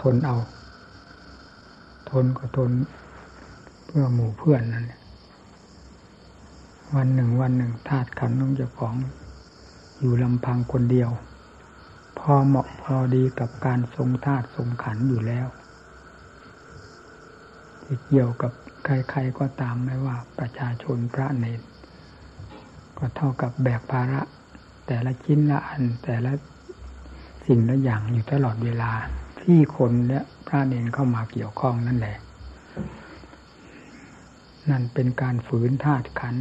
ทนเอา ทนก็ทนเพื่อหมู่เพื่อนนั่นวันหนึ่งวันหนึ่งธาตุขันธ์ของเจ้าของอยู่ลำพังคนเดียว พอเหมาะพอดีกับการทรงธาตุทรงขันอยู่แล้วที่เกี่ยวกับใครๆก็ตามไม่ว่าประชาชนพระเนรก็เท่ากับแบกภาระ แต่ละชิ้นละอันแต่ละสิ่งละอย่างอยู่ตลอดเวลา ที่คนและพระเนรเข้ามาเกี่ยวข้องนั่นแหละ นั่นเป็นการฝืนธาตุขัน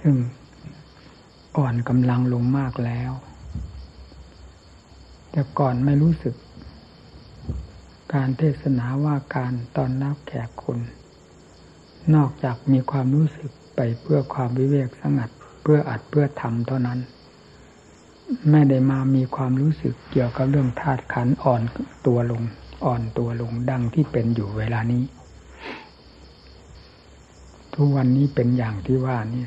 ซึ่งอ่อนกำลังลงมากแล้ว แต่ก่อนไม่รู้สึก การเทศนาว่าการตอนรับแขกคน นอกจากมีความรู้สึกไปเพื่อความวิเวกสงัด เพื่ออัดเพื่อทำเท่านั้น ไม่ได้มามีความรู้สึกเกี่ยวกับเรื่องธาตุขันอ่อนตัวลง อ่อนตัวลงดังที่เป็นอยู่เวลานี้ ทุกวันนี้เป็นอย่างที่ว่านี่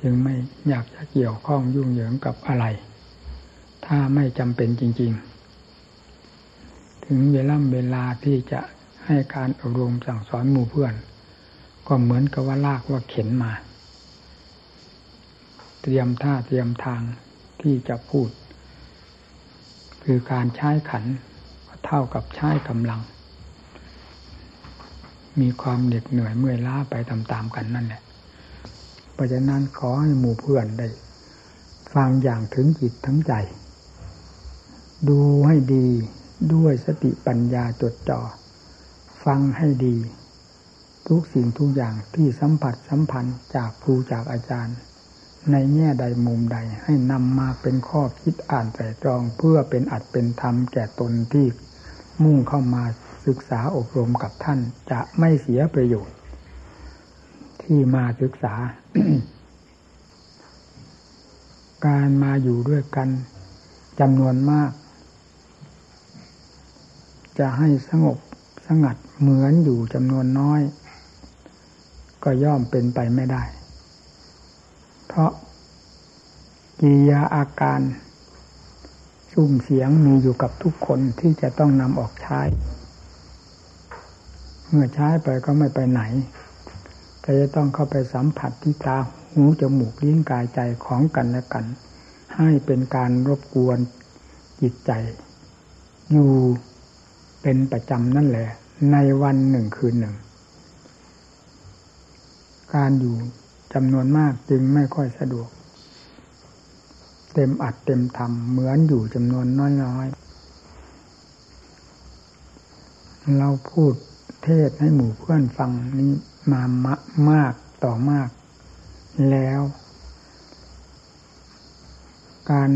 จึงไม่อยากจะเกี่ยวข้องยุ่งเหยิงกับอะไร ถ้าไม่จำเป็นจริง ๆ ถึงเวลาเวลาที่จะให้การอบรมสั่งสอนหมู่เพื่อน ก็เหมือนกับว่าลากว่าเข็นมา เตรียมท่าเตรียมทาง ที่จะพูด คือการใช้ขันเท่ากับใช้กำลัง มีความเหน็ดเหนื่อยเมื่อยล้าไปตามๆกันนั่นแหละเพราะฉะนั้นขอให้หมู่เพื่อนได้ ฟังอย่างถึงจิตทั้งใจ ดูให้ดีด้วยสติปัญญาจดจ่อฟังให้ดี ทุกสิ่งทุกอย่างที่สัมผัสสัมพันธ์จากครูจากอาจารย์ ในแง่ใดมุมใดให้นำมาเป็นข้อคิดอ่านแต่ตรองเพื่อเป็นอัดเป็นธรรมแก่ตนที่มุ่งเข้ามาศึกษาอบรมกับท่านจะไม่เสียประโยชน์ ที่มาศึกษา การมาอยู่ด้วยกันจำนวนมาก จะให้สงบสงัดเหมือนอยู่จำนวนน้อย ก็ย่อมเป็นไปไม่ได้ เพราะกิยาอาการสุ่มเสียงมีอยู่กับทุกคนที่จะต้องนำออกใช้ เมื่อใช้ไปก็ไม่ไปไหนก็จะต้องเข้าไปสัมผัสที่ตาหูจมูกลิ้นกายใจของกันและกัน ให้เป็นการรบกวนจิตใจ อยู่เป็นประจำนั่นแหละ ในวันหนึ่งคืนหนึ่ง การอยู่ จำนวนมากจึงไม่ค่อยสะดวก เต็มอัดเต็มทำเหมือนอยู่จำนวนน้อยๆ เราพูดเทศให้หมู่เพื่อนฟังนี้มามากต่อมาก แล้ว การ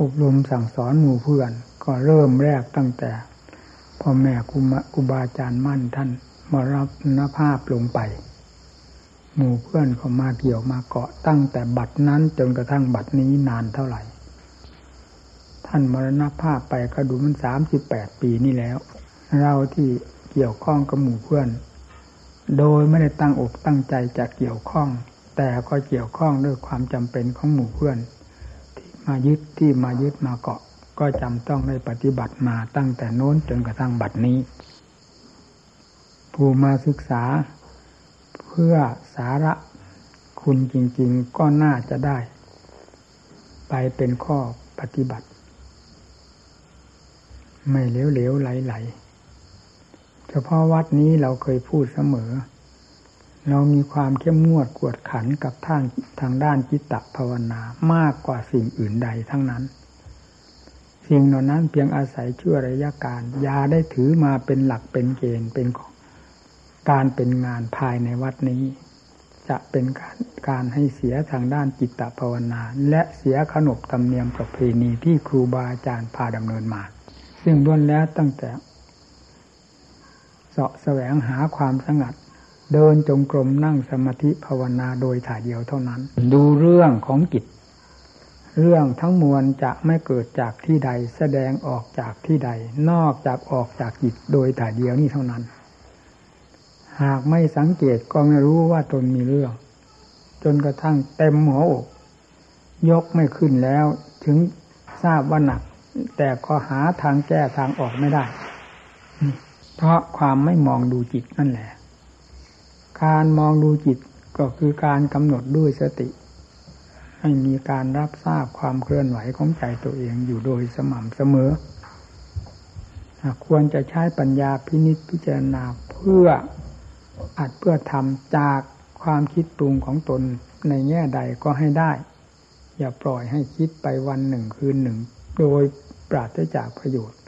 อบรมสั่งสอนหมู่เพื่อน ก็เริ่มแรกตั้งแต่พ่อแม่ครูครูบาอาจารย์มั่นท่านมารับนภาพลงไป หมู่เพื่อนเขามาเกี่ยวมาเกาะตั้งแต่บัดนั้นจนกระทั่งบัดนี้นานเท่าไหร่ ท่านมรณภาพไปก็ดูมันสามสิบแปดปีนี่แล้ว เราที่เกี่ยวข้องกับหมู่เพื่อน โดยไม่ได้ตั้งอกตั้งใจจะเกี่ยวข้อง แต่ก็เกี่ยวข้องด้วยความจำเป็นของหมู่เพื่อน ที่มายึดที่มายึดมาเกาะ ก็จำต้องได้ปฏิบัติมาตั้งแต่โน้นจนกระทั่งบัดนี้ ผู้มาศึกษา พื่อสาระคุณจริง ๆ ก็น่าจะได้ ไปเป็นข้อปฏิบัติ ไม่เหลวๆไหลๆเฉพาะวัดนี้เราเคยพูดเสมอ เรามีความเข้มงวดกวดขันกับทางทางด้านจิตตภาวนามากกว่าสิ่งอื่นใดทั้งนั้น สิ่งเหล่านั้นเพียงอาศัยชั่วระยะการยาได้ถือมาเป็นหลักเป็นเกณฑ์เป็น การเป็นงานภายในวัดนี้ จะเป็นการการให้เสียทางด้านจิตตภาวนา และเสียขนบธรรมเนียมประเพณีที่ครูบาอาจารย์พาดำเนินมา ซึ่งล้วนแล้วตั้งแต่เสาะแสวงหาความสงัด เดินจงกรมนั่งสมาธิภาวนาโดยถ่ายเดียวเท่านั้น ดูเรื่องของจิตเรื่องทั้งมวลจะไม่เกิดจากที่ใดแสดงออกจากที่ใด นอกจากออกจากจิตโดยถ่ายเดียวนี้เท่านั้น หากไม่สังเกตก็ไม่รู้ว่าตนมีเรื่อง จนกระทั่งเต็มหัวอก ยกไม่ขึ้นแล้ว ถึงทราบว่าหนัก แต่ก็หาทางแก้ทางออกไม่ได้ เพราะความไม่มองดูจิตนั่นแหละ การมองดูจิตก็คือการกำหนดด้วยสติ ให้มีการรับทราบความเคลื่อนไหวของใจตัวเองอยู่โดยสม่ำเสมอ ควรจะใช้ปัญญาพินิจพิจารณาเพื่อ อัดเพื่อทำจากความคิดปรุงของตนในแง่ใดก็ให้ได้ อย่าปล่อยให้คิดไปวันหนึ่งคืนหนึ่ง โดยปราศจากประโยชน์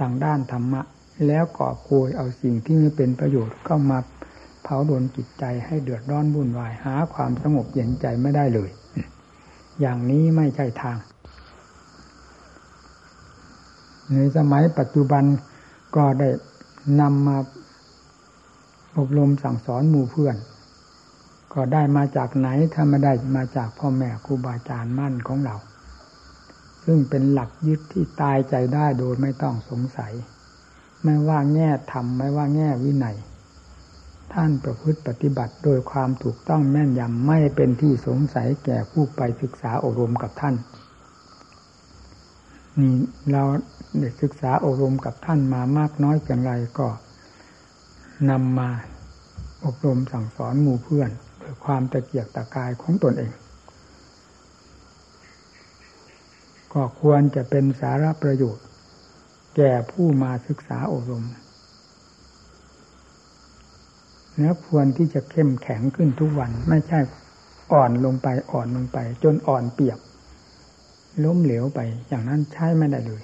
ทางด้านธรรมะ แล้วก่อโกยเอาสิ่งที่ไม่เป็นประโยชน์เข้ามาเผาโดนจิตใจให้เดือดร้อนวุ่นวายหาความสงบเย็นใจไม่ได้เลย อย่างนี้ไม่ใช่ทาง ในสมัยปัจจุบันก็ได้นำมา อบรมสั่งสอนหมู่เพื่อน ก็ได้มาจากไหนถ้าไม่ได้มาจากพ่อแม่ครูบาอาจารย์มั่นของเรา ซึ่งเป็นหลักยึดที่ตายใจได้โดยไม่ต้องสงสัย ไม่ว่าแง่ธรรมไม่ว่าแง่วินัยท่านประพฤติปฏิบัติโดยความถูกต้องแม่นยำไม่เป็นที่สงสัยแก่ผู้ไปศึกษาอบรมกับท่าน นี่เราได้ศึกษาอบรมกับท่านมามากน้อยเพียงไรก็ นำมาอบรมสั่งสอนหมู่เพื่อนโดยความตะเกียกตะกายของตนเอง ก็ควรจะเป็นสาระประโยชน์ แก่ผู้มาศึกษาอบรมเนื้อควรที่จะเข้มแข็งขึ้นทุกวันไม่ใช่อ่อนลงไปอ่อนลงไป จนอ่อนเปียก ล้มเหลวไปอย่างนั้นใช้ไม่ได้เลย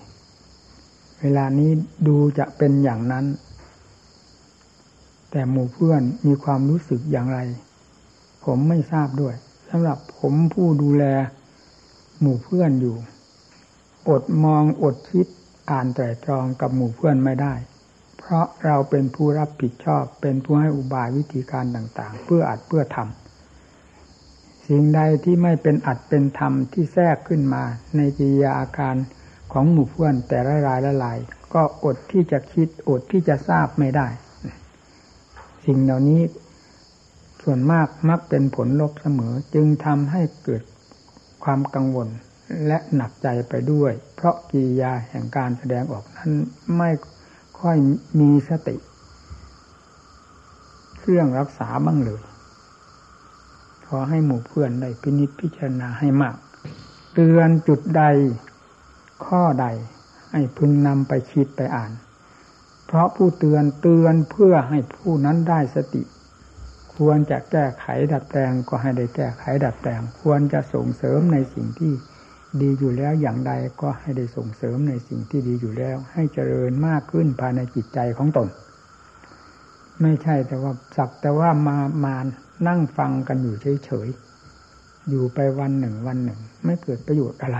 เวลานี้ดูจะเป็นอย่างนั้น แต่หมู่เพื่อนมีความรู้สึกอย่างไร ผมไม่ทราบด้วยสำหรับผมผู้ดูแลหมู่เพื่อนอยู่ อดมองอดคิดอ่านแต่ตรองกับหมู่เพื่อนไม่ได้ เพราะเราเป็นผู้รับผิดชอบเป็นผู้ให้อุบายวิธีการต่าง ๆ เพื่ออัดเพื่อทำสิ่งใดที่ไม่เป็นอัดเป็นธรรมที่แทรกขึ้นมา ในกิริยาอาการของหมู่เพื่อนแต่ละรายละลาย ก็อดที่จะคิดอดที่จะทราบไม่ได้ สิ่งเหล่านี้ส่วนมากมักเป็นผลลบเสมอ จึงทำให้เกิดความกังวลและหนักใจไปด้วย เพราะกิริยาแห่งการแสดงออกนั้นไม่ค่อยมีสติ เครื่องรักษาบ้างเลยขอให้หมู่เพื่อนได้พินิจพิจารณาให้มากเตือนจุดใดข้อใด ให้พึงนำไปคิดไปอ่าน เพราะผู้เตือนเตือนเพื่อให้ผู้นั้นได้สติ ควรจะแก้ไขดัดแปลงก็ให้ได้แก้ไขดัดแปลง ควรจะส่งเสริมในสิ่งที่ดีอยู่แล้วอย่างใดก็ให้ได้ส่งเสริมในสิ่งที่ดีอยู่แล้ว ให้เจริญมากขึ้นภายในจิตใจของตน ไม่ใช่แต่ว่าสักแต่ว่ามามานั่งฟังกันอยู่เฉยๆอยู่ไปวันหนึ่งวันหนึ่ง ไม่เกิดประโยชน์อะไร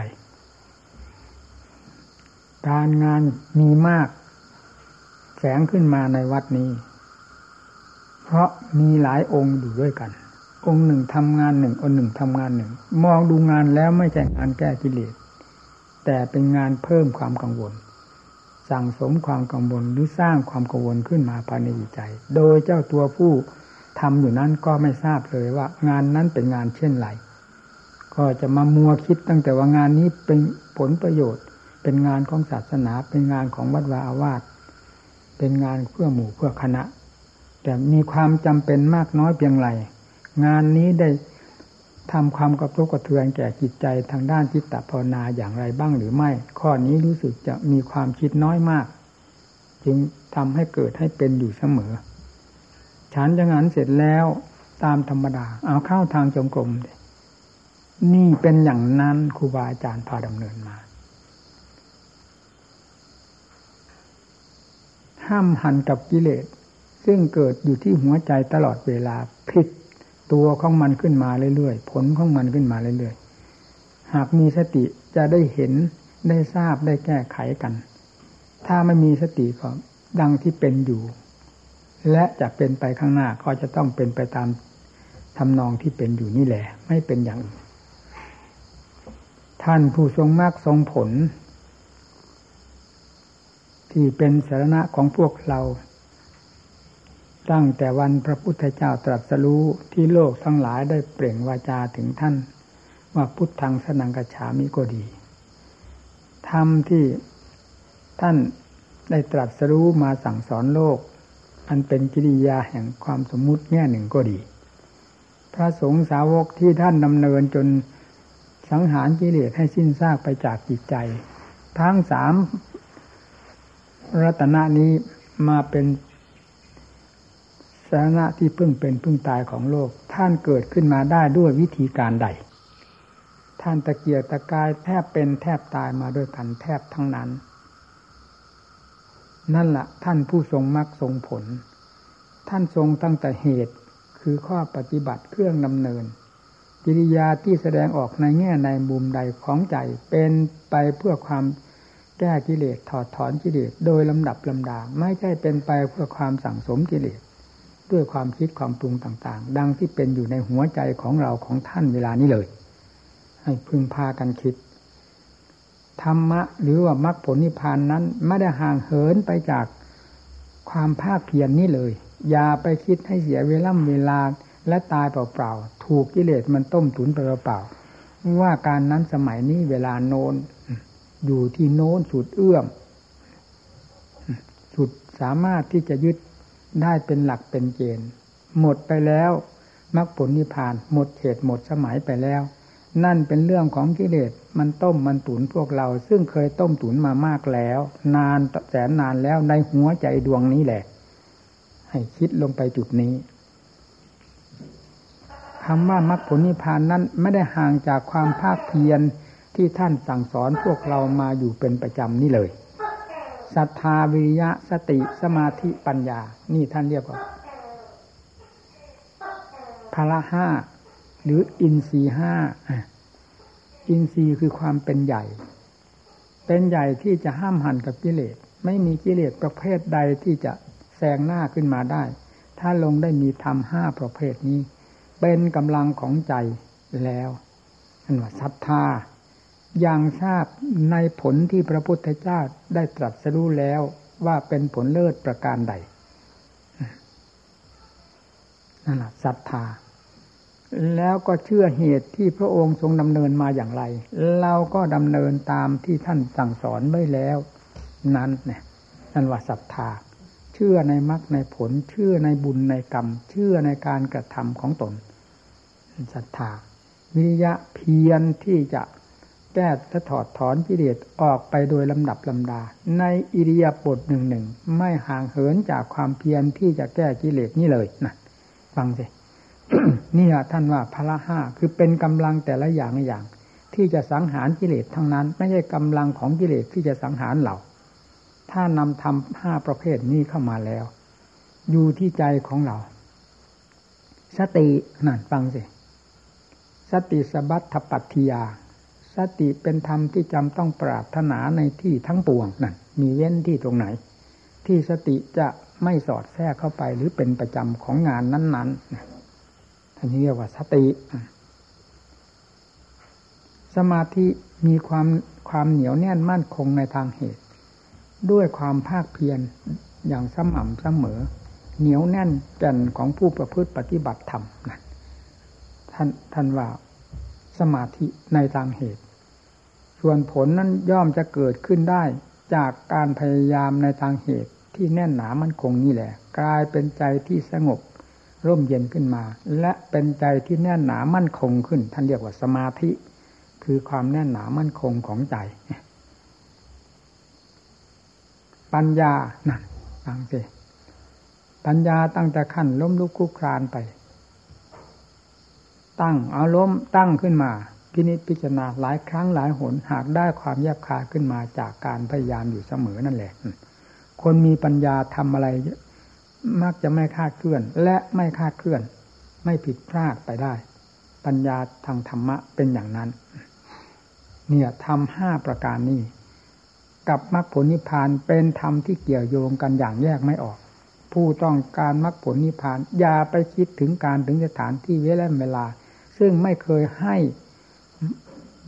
การงานมีมาก แสงขึ้นมาในวัดนี้ เพราะมีหลายองค์อยู่ด้วยกัน องค์หนึ่งทำงานหนึ่งองค์หนึ่งทำงานหนึ่ง มองดูงานแล้วไม่ใช่งานแก้กิเลสแต่เป็นงานเพิ่มความกังวล สั่งสมความกังวลหรือสร้างความกังวลขึ้นมาภายในจิตใจ โดยเจ้าตัวผู้ทำอยู่นั้นก็ไม่ทราบเลยว่า งานนั้นเป็นงานเช่นไรก็จะมามัวคิดตั้งแต่ว่างานนี้เป็นผลประโยชน์ เป็นงานของศาสนา เป็นงานของวัดวาอาวาส เป็นงานเพื่อหมู่เพื่อคณะ แต่มีความจำเป็นมากน้อยเพียงไร งานนี้ได้ทำความกระทบกระเทือนแก่จิตใจทางด้านจิตตภาวนาอย่างไรบ้างหรือไม่ ข้อนี้รู้สึกจะมีความคิดน้อยมาก จึงทำให้เกิดให้เป็นอยู่เสมอ ฉันจะงานเสร็จแล้วตามธรรมดา เอาเข้าทางจงกรมนี่เป็นอย่างนั้นครูบาอาจารย์พาดำเนินมา ห้ามหันกับกิเลส ซึ่งเกิดอยู่ที่หัวใจตลอดเวลาผิดตัวของมันขึ้นมาเรื่อยๆ ผลของมันขึ้นมาเรื่อยๆ หากมีสติจะได้เห็นได้ทราบได้แก้ไขกัน ถ้าไม่มีสติก็ดังที่เป็นอยู่ และจะเป็นไปข้างหน้าก็จะต้องเป็นไปตามทำนองที่เป็นอยู่นี่แหละ ไม่เป็นอย่างอื่นท่านผู้ทรงมากทรงผล ที่เป็นสาระของพวกเรา ตั้งแต่วันพระพุทธเจ้าตรัสรู้ที่โลกทั้งหลายได้เปล่งวาจาถึงท่าน ว่าพุทธังสนังกฉามิก็ดีธรรมที่ท่านได้ตรัสรู้มาสั่งสอนโลก อันเป็นกิริยาแห่งความสมมุติแง่หนึ่งก็ดี พระสงฆ์สาวกที่ท่านดำเนินจนสังหารกิเลสให้สิ้นซากไปจากจิตใจ ทั้งสาม รัตนะนี้มาเป็นสาระที่พึ่งเป็นพึ่งตายของโลก ท่านเกิดขึ้นมาได้ด้วยวิธีการใด ท่านตะเกียกตะกายแทบเป็นแทบตายมาด้วยกันแทบทั้งนั้น นั่นละ่ะ ท่านผู้ทรงมรรคทรงผล ท่านทรงตั้งแต่เหตุคือข้อปฏิบัติเครื่องดำเนินกิริยาที่แสดงออกในแง่ในมุมใดของใจเป็นไปเพื่อความ แก้กิเลสถอดถอนกิเลสโดยลำดับลำดา ไม่ใช่เป็นไปเพื่อความสั่งสมกิเลสด้วยความคิดความปรุงต่าง ๆ ดังที่เป็นอยู่ในหัวใจของเราของท่านเวลานี้เลย ให้พึงพากันคิด ธรรมะหรือว่ามรรคผลนิพพานนั้นไม่ได้ห่างเหินไปจากความภาคเพียรนนี้เลย อย่าไปคิดให้เสียเวลาเวลาและตายเปล่าๆ ถูกกิเลสมันต้มตุนเปล่าๆว่าการนั้นสมัยนี้เวลาโน้น อยู่ที่โน้นสุดเอื้อมสุดสามารถที่จะยึดได้เป็นหลักเป็นเกณฑ์หมดไปแล้วมรรคผลนิพพาน หมดเหตุหมดสมัยไปแล้ว นั่นเป็นเรื่องของกิเลสมันต้มมันตุนพวกเรา ซึ่งเคยต้มตุนมามากแล้ว นานแสนนานแล้วในหัวใจดวงนี้แหละ ให้คิดลงไปจุดนี้คำว่ามรรคผลนิพพานนั้นไม่ได้ห่างจากความภาคเพียร ที่ท่านสั่งสอนพวกเรามาอยู่เป็นประจำนี่เลยศรัทธาวิริยะสติสมาธิปัญญา นี่ท่านเรียกว่าพละห้าหรืออินทรีห้าอินทรีย์คือความเป็นใหญ่ เป็นใหญ่ที่จะห้ามหันกับกิเลส ไม่มีกิเลสประเภทใดที่จะแซงหน้าขึ้นมาได้ ถ้าลงได้มีธรรมห้าประเภทนี้ เป็นกำลังของใจแล้วอันว่าศรัทธา ย่างทราบในผลที่พระพุทธเจ้าได้ตรัสรู้แล้วว่าเป็นผลเลิศประการใดนั่นแหละศรัทธา แล้วก็เชื่อเหตุที่พระองค์ทรงดำเนินมาอย่างไร เราก็ดำเนินตามที่ท่านสั่งสอนไว้แล้ว นั้นเนี่ยนั่นว่าศรัทธา เชื่อในมรรคในผล เชื่อในบุญในกรรม เชื่อในการกระทำของตนศรัทธา วิริยะเพียรที่จะ แก้และถอดถอนกิเลสออกไปโดยลำดับลำดา ในอิริยาบถหนึ่งหนึ่งไม่ห่างเหินจากความเพียรที่จะแก้กิเลสนี่เลยนะฟังสินี่ท่านว่าพละห้าคือเป็นกำลังแต่ละอย่างอย่าง ที่จะสังหารกิเลสทั้งนั้น ไม่ใช่กำลังของกิเลสที่จะสังหารเราถ้านำทำห้าประเภทนี้เข้ามาแล้ว อยู่ที่ใจของเรา สตินั่นฟังสิสติสบัตถปัตติยา สติเป็นธรรมที่จำต้องปรารถนาในที่ทั้งปวงนั่นมีเว้นที่ตรงไหน ที่สติจะไม่สอดแทรกเข้าไปหรือเป็นประจำของงานนั้นๆท่านเรียกว่าสติ สมาธิมีความความเหนียวแน่นมั่นคงในทางเหตุ ด้วยความภาคเพียรอย่างสม่ำเสมอ เหนียวแน่นแก่นของผู้ประพฤติปฏิบัติธรรมนะท่านท่านว่าสมาธิในทางเหตุ ส่วนผลนั้นย่อมจะเกิดขึ้นได้ จากการพยายามในทางเหตุที่แน่นหนามั่นคงนี่แหละ กลายเป็นใจที่สงบ ร่มเย็นขึ้นมา และเป็นใจที่แน่นหนามั่นคงขึ้น ท่านเรียกว่าสมาธิ คือความแน่นหนามั่นคงของใจ ปัญญานั่นฟังสิปัญญาตั้งแต่ขั้นล้มลุกคุกครานไป ตั้งเอาล้มตั้งขึ้นมา พินิจพิจารณาหลายครั้งหลายหนหากได้ความแยบคาขึ้นมาจากการพยายามอยู่เสมอนั่นแหละ คนมีปัญญาทำอะไร มักจะไม่คาดเคลื่อน และไม่คาดเคลื่อน ไม่ผิดพลาดไปได้ ปัญญาทางธรรมะเป็นอย่างนั้น เนี่ยทำห้าประการนี้กับมรรคผลนิพพานเป็นธรรมที่เกี่ยวโยงกันอย่างแยกไม่ออก ผู้ต้องการมรรคผลนิพพานอย่าไปคิดถึงการถึงสถานที่เวลาเวลา ซึ่งไม่เคยให้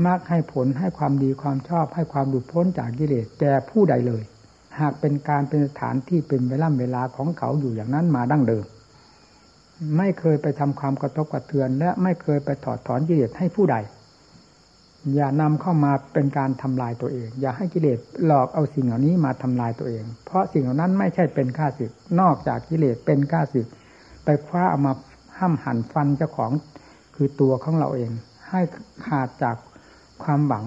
มากให้ผลให้ความดีความชอบให้ความหลุดพ้นจากกิเลสแก่ผู้ใดเลย หากเป็นการเป็นสถานที่เป็นเวลาเวลาของเขาอยู่อย่างนั้นมาดั้งเดิม ไม่เคยไปทำความกระทบกระเทือน และไม่เคยไปถอดถอนกิเลสให้ผู้ใด อย่านำเข้ามาเป็นการทำลายตัวเอง อย่าให้กิเลสหลอกเอาสิ่งเหล่านี้มาทำลายตัวเอง เพราะสิ่งเหล่านั้นไม่ใช่เป็นข้าศึกนอกจากกิเลสเป็นข้าศึกไปคว้าเอามาห้ามหันฟันเจ้าของคือตัวของเราเอง ให้ขาดจาก ความหวัง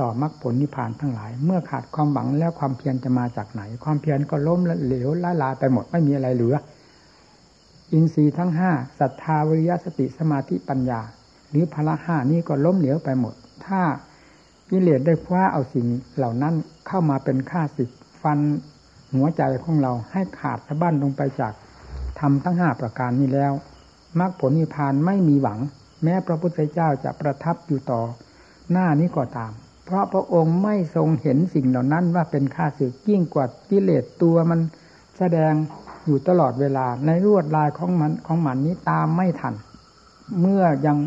ต่อมรรคผลนิพพานทั้งหลาย เมื่อขาดความหวังแล้วความเพียรจะมาจากไหน ความเพียรก็ล้มเหลวละลาไปหมดไม่มีอะไรเหลือ อินทรีย์ทั้งห้าศรัทธาวิริยะสติสมาธิปัญญา หรือพละห้านี้ก็ล้มเหลวไปหมด ถ้ากิเลสได้คว้าเอาสิ่งเหล่านั้นเข้ามาเป็นข้าศึกฟันหัวใจของเราให้ขาดสะบั้นลงไปจากทำทั้งห้าประการนี้แล้วมรรคผลนิพพานไม่มีหวัง แม้พระพุทธเจ้าจะประทับอยู่ต่อ หน้านี้ก็ตาม เพราะพระองค์ไม่ทรงเห็นสิ่งเหล่านั้นว่าเป็นค่าสึกยิ่งกว่ากิเลสตัวมันแสดงอยู่ตลอดเวลาในรวดลายของมันของมันนี้ตามไม่ทัน เมื่อยัง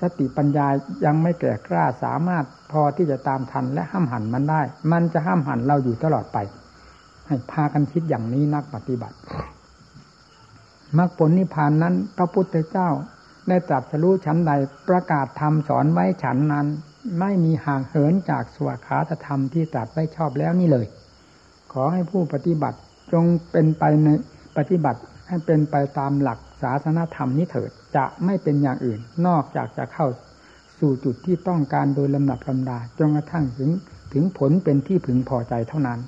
สติปัญญายังไม่แก่กล้าสามารถพอที่จะตามทันและห้ามหันมันได้ มันจะห้ามหันเราอยู่ตลอดไป ให้พากันคิดอย่างนี้นักปฏิบัติมรรคผลนิพพานนั้นพระพุทธเจ้า ได้ตรัสรู้ชั้นใดประกาศธรรมสอนไว้ฉันนั้น ไม่มีห่างเหินจากสวขาตธรรมที่ตรัสไว้ชอบแล้วนี่เลย ขอให้ผู้ปฏิบัติจงเป็นไปในปฏิบัติให้เป็นไปตามหลักศาสนธรรมนี้เถิดจะไม่เป็นอย่างอื่น นอกจากจะเข้าสู่จุดที่ต้องการโดยลำดับลำดาจนกระทั่งถึงถึงผลเป็นที่พึงพอใจเท่านั้น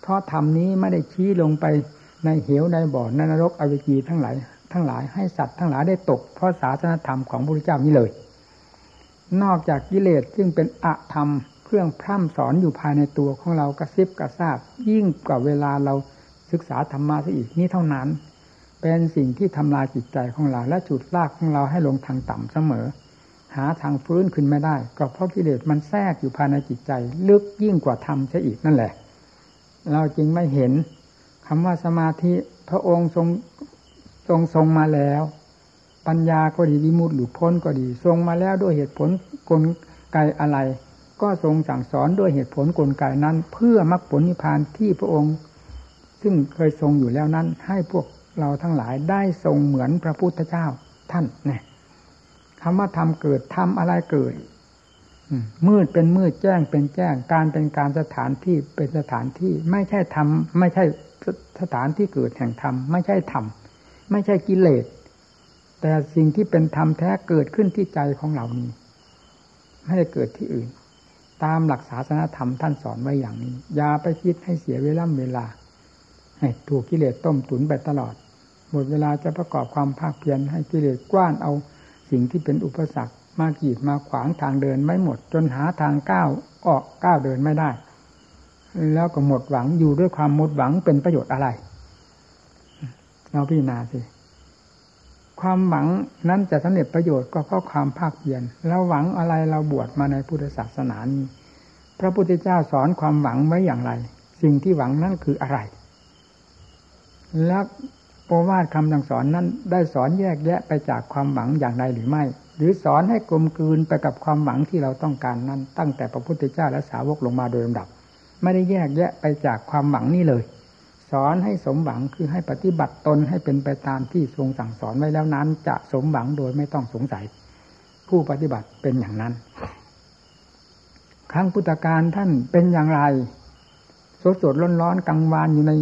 เพราะธรรมนี้ไม่ได้ชี้ลงไปในเหวในบ่อในนรกอเวจีทั้งหลาย ทั้งหลายให้สัตว์ทั้งหลายได้ตก เพราะศาสนธรรมของพระพุทธเจ้านี้เลย นอกจากกิเลสซึ่งเป็นอะธรรมเครื่องพร่ำสอนอยู่ภายในตัวของเรากระซิบกระซาบ ยิ่งกว่าเวลาเราศึกษาธรรมะซะอีกนี่เท่านั้น เป็นสิ่งที่ทำลายจิตใจของเราและจุดลากของเราให้ลงทางต่ำเสมอ หาทางฟื้นขึ้นไม่ได้ ก็เพราะกิเลสมันแทรกอยู่ภายในจิตใจ ลึกยิ่งกว่าธรรมซะอีกนั่นแหละ เราจึงไม่เห็นคำว่าสมาธิพระองค์ทรง ทรงทรงมาแล้ว ปัญญาก็ดีวิมุตติหลุดพ้นก็ดี ทรงมาแล้วด้วยเหตุผลกลไกอะไร ก็ทรงสั่งสอนด้วยเหตุผลกลไกนั้น เพื่อมรรคผลนิพพานที่พระองค์ ซึ่งเคยทรงอยู่แล้วนั้น ให้พวกเราทั้งหลายได้ทรงเหมือนพระพุทธเจ้าท่านเนี่ยคำว่าทำเกิดทำอะไรเกิดมืดเป็นมืดแจ้งเป็นแจ้ง การเป็นการสถานที่เป็นสถานที่ไม่ใช่ทำไม่ใช่สถานที่เกิดแห่งธรรมไม่ใช่ธรรม ไม่ใช่กิเลส แต่สิ่งที่เป็นธรรมแท้เกิดขึ้นที่ใจของเรานี้ ไม่ได้เกิดที่อื่น ตามหลักศาสนธรรมท่านสอนไว้อย่างนี้ อย่าไปคิดให้เสียเวลาเวลา ให้ถูกกิเลสต้มตุนไปตลอด หมดเวลาจะประกอบความภาคเพียรให้กิเลสกว้านเอาสิ่งที่เป็นอุปสรรคมากีดมาขวางทางเดินไม่หมด จนหาทางก้าวออกก้าวเดินไม่ได้ แล้วก็หมดหวังอยู่ด้วยความหมดหวังเป็นประโยชน์อะไร เราพิจารณาสิความหวังนั้นจะสำเร็จประโยชน์ก็เพราะความภาคเพียรเราหวังอะไรเราบวชมาในพุทธศาสนานี้ พระพุทธเจ้าสอนความหวังไว้อย่างไร สิ่งที่หวังนั้นคืออะไร แล้วโอวาทคำสั่งสอนนั้นได้สอนแยกแยะไปจากความหวังอย่างไรหรือไม่ หรือสอนให้กลมกลืนไปกับความหวังที่เราต้องการนั้น ตั้งแต่พระพุทธเจ้าและสาวกลงมาโดยลำดับ ไม่ได้แยกแยะไปจากความหวังนี้เลย สอนให้สมหวังคือให้ปฏิบัติตนให้เป็นไปตามที่ทรงสั่งสอนไว้แล้วนั้น จะสมหวังโดยไม่ต้องสงสัย ผู้ปฏิบัติเป็นอย่างนั้น ครั้งพุทธการท่านเป็นอย่างไร สดสดร้อนร้อนกังวานอยู่ใน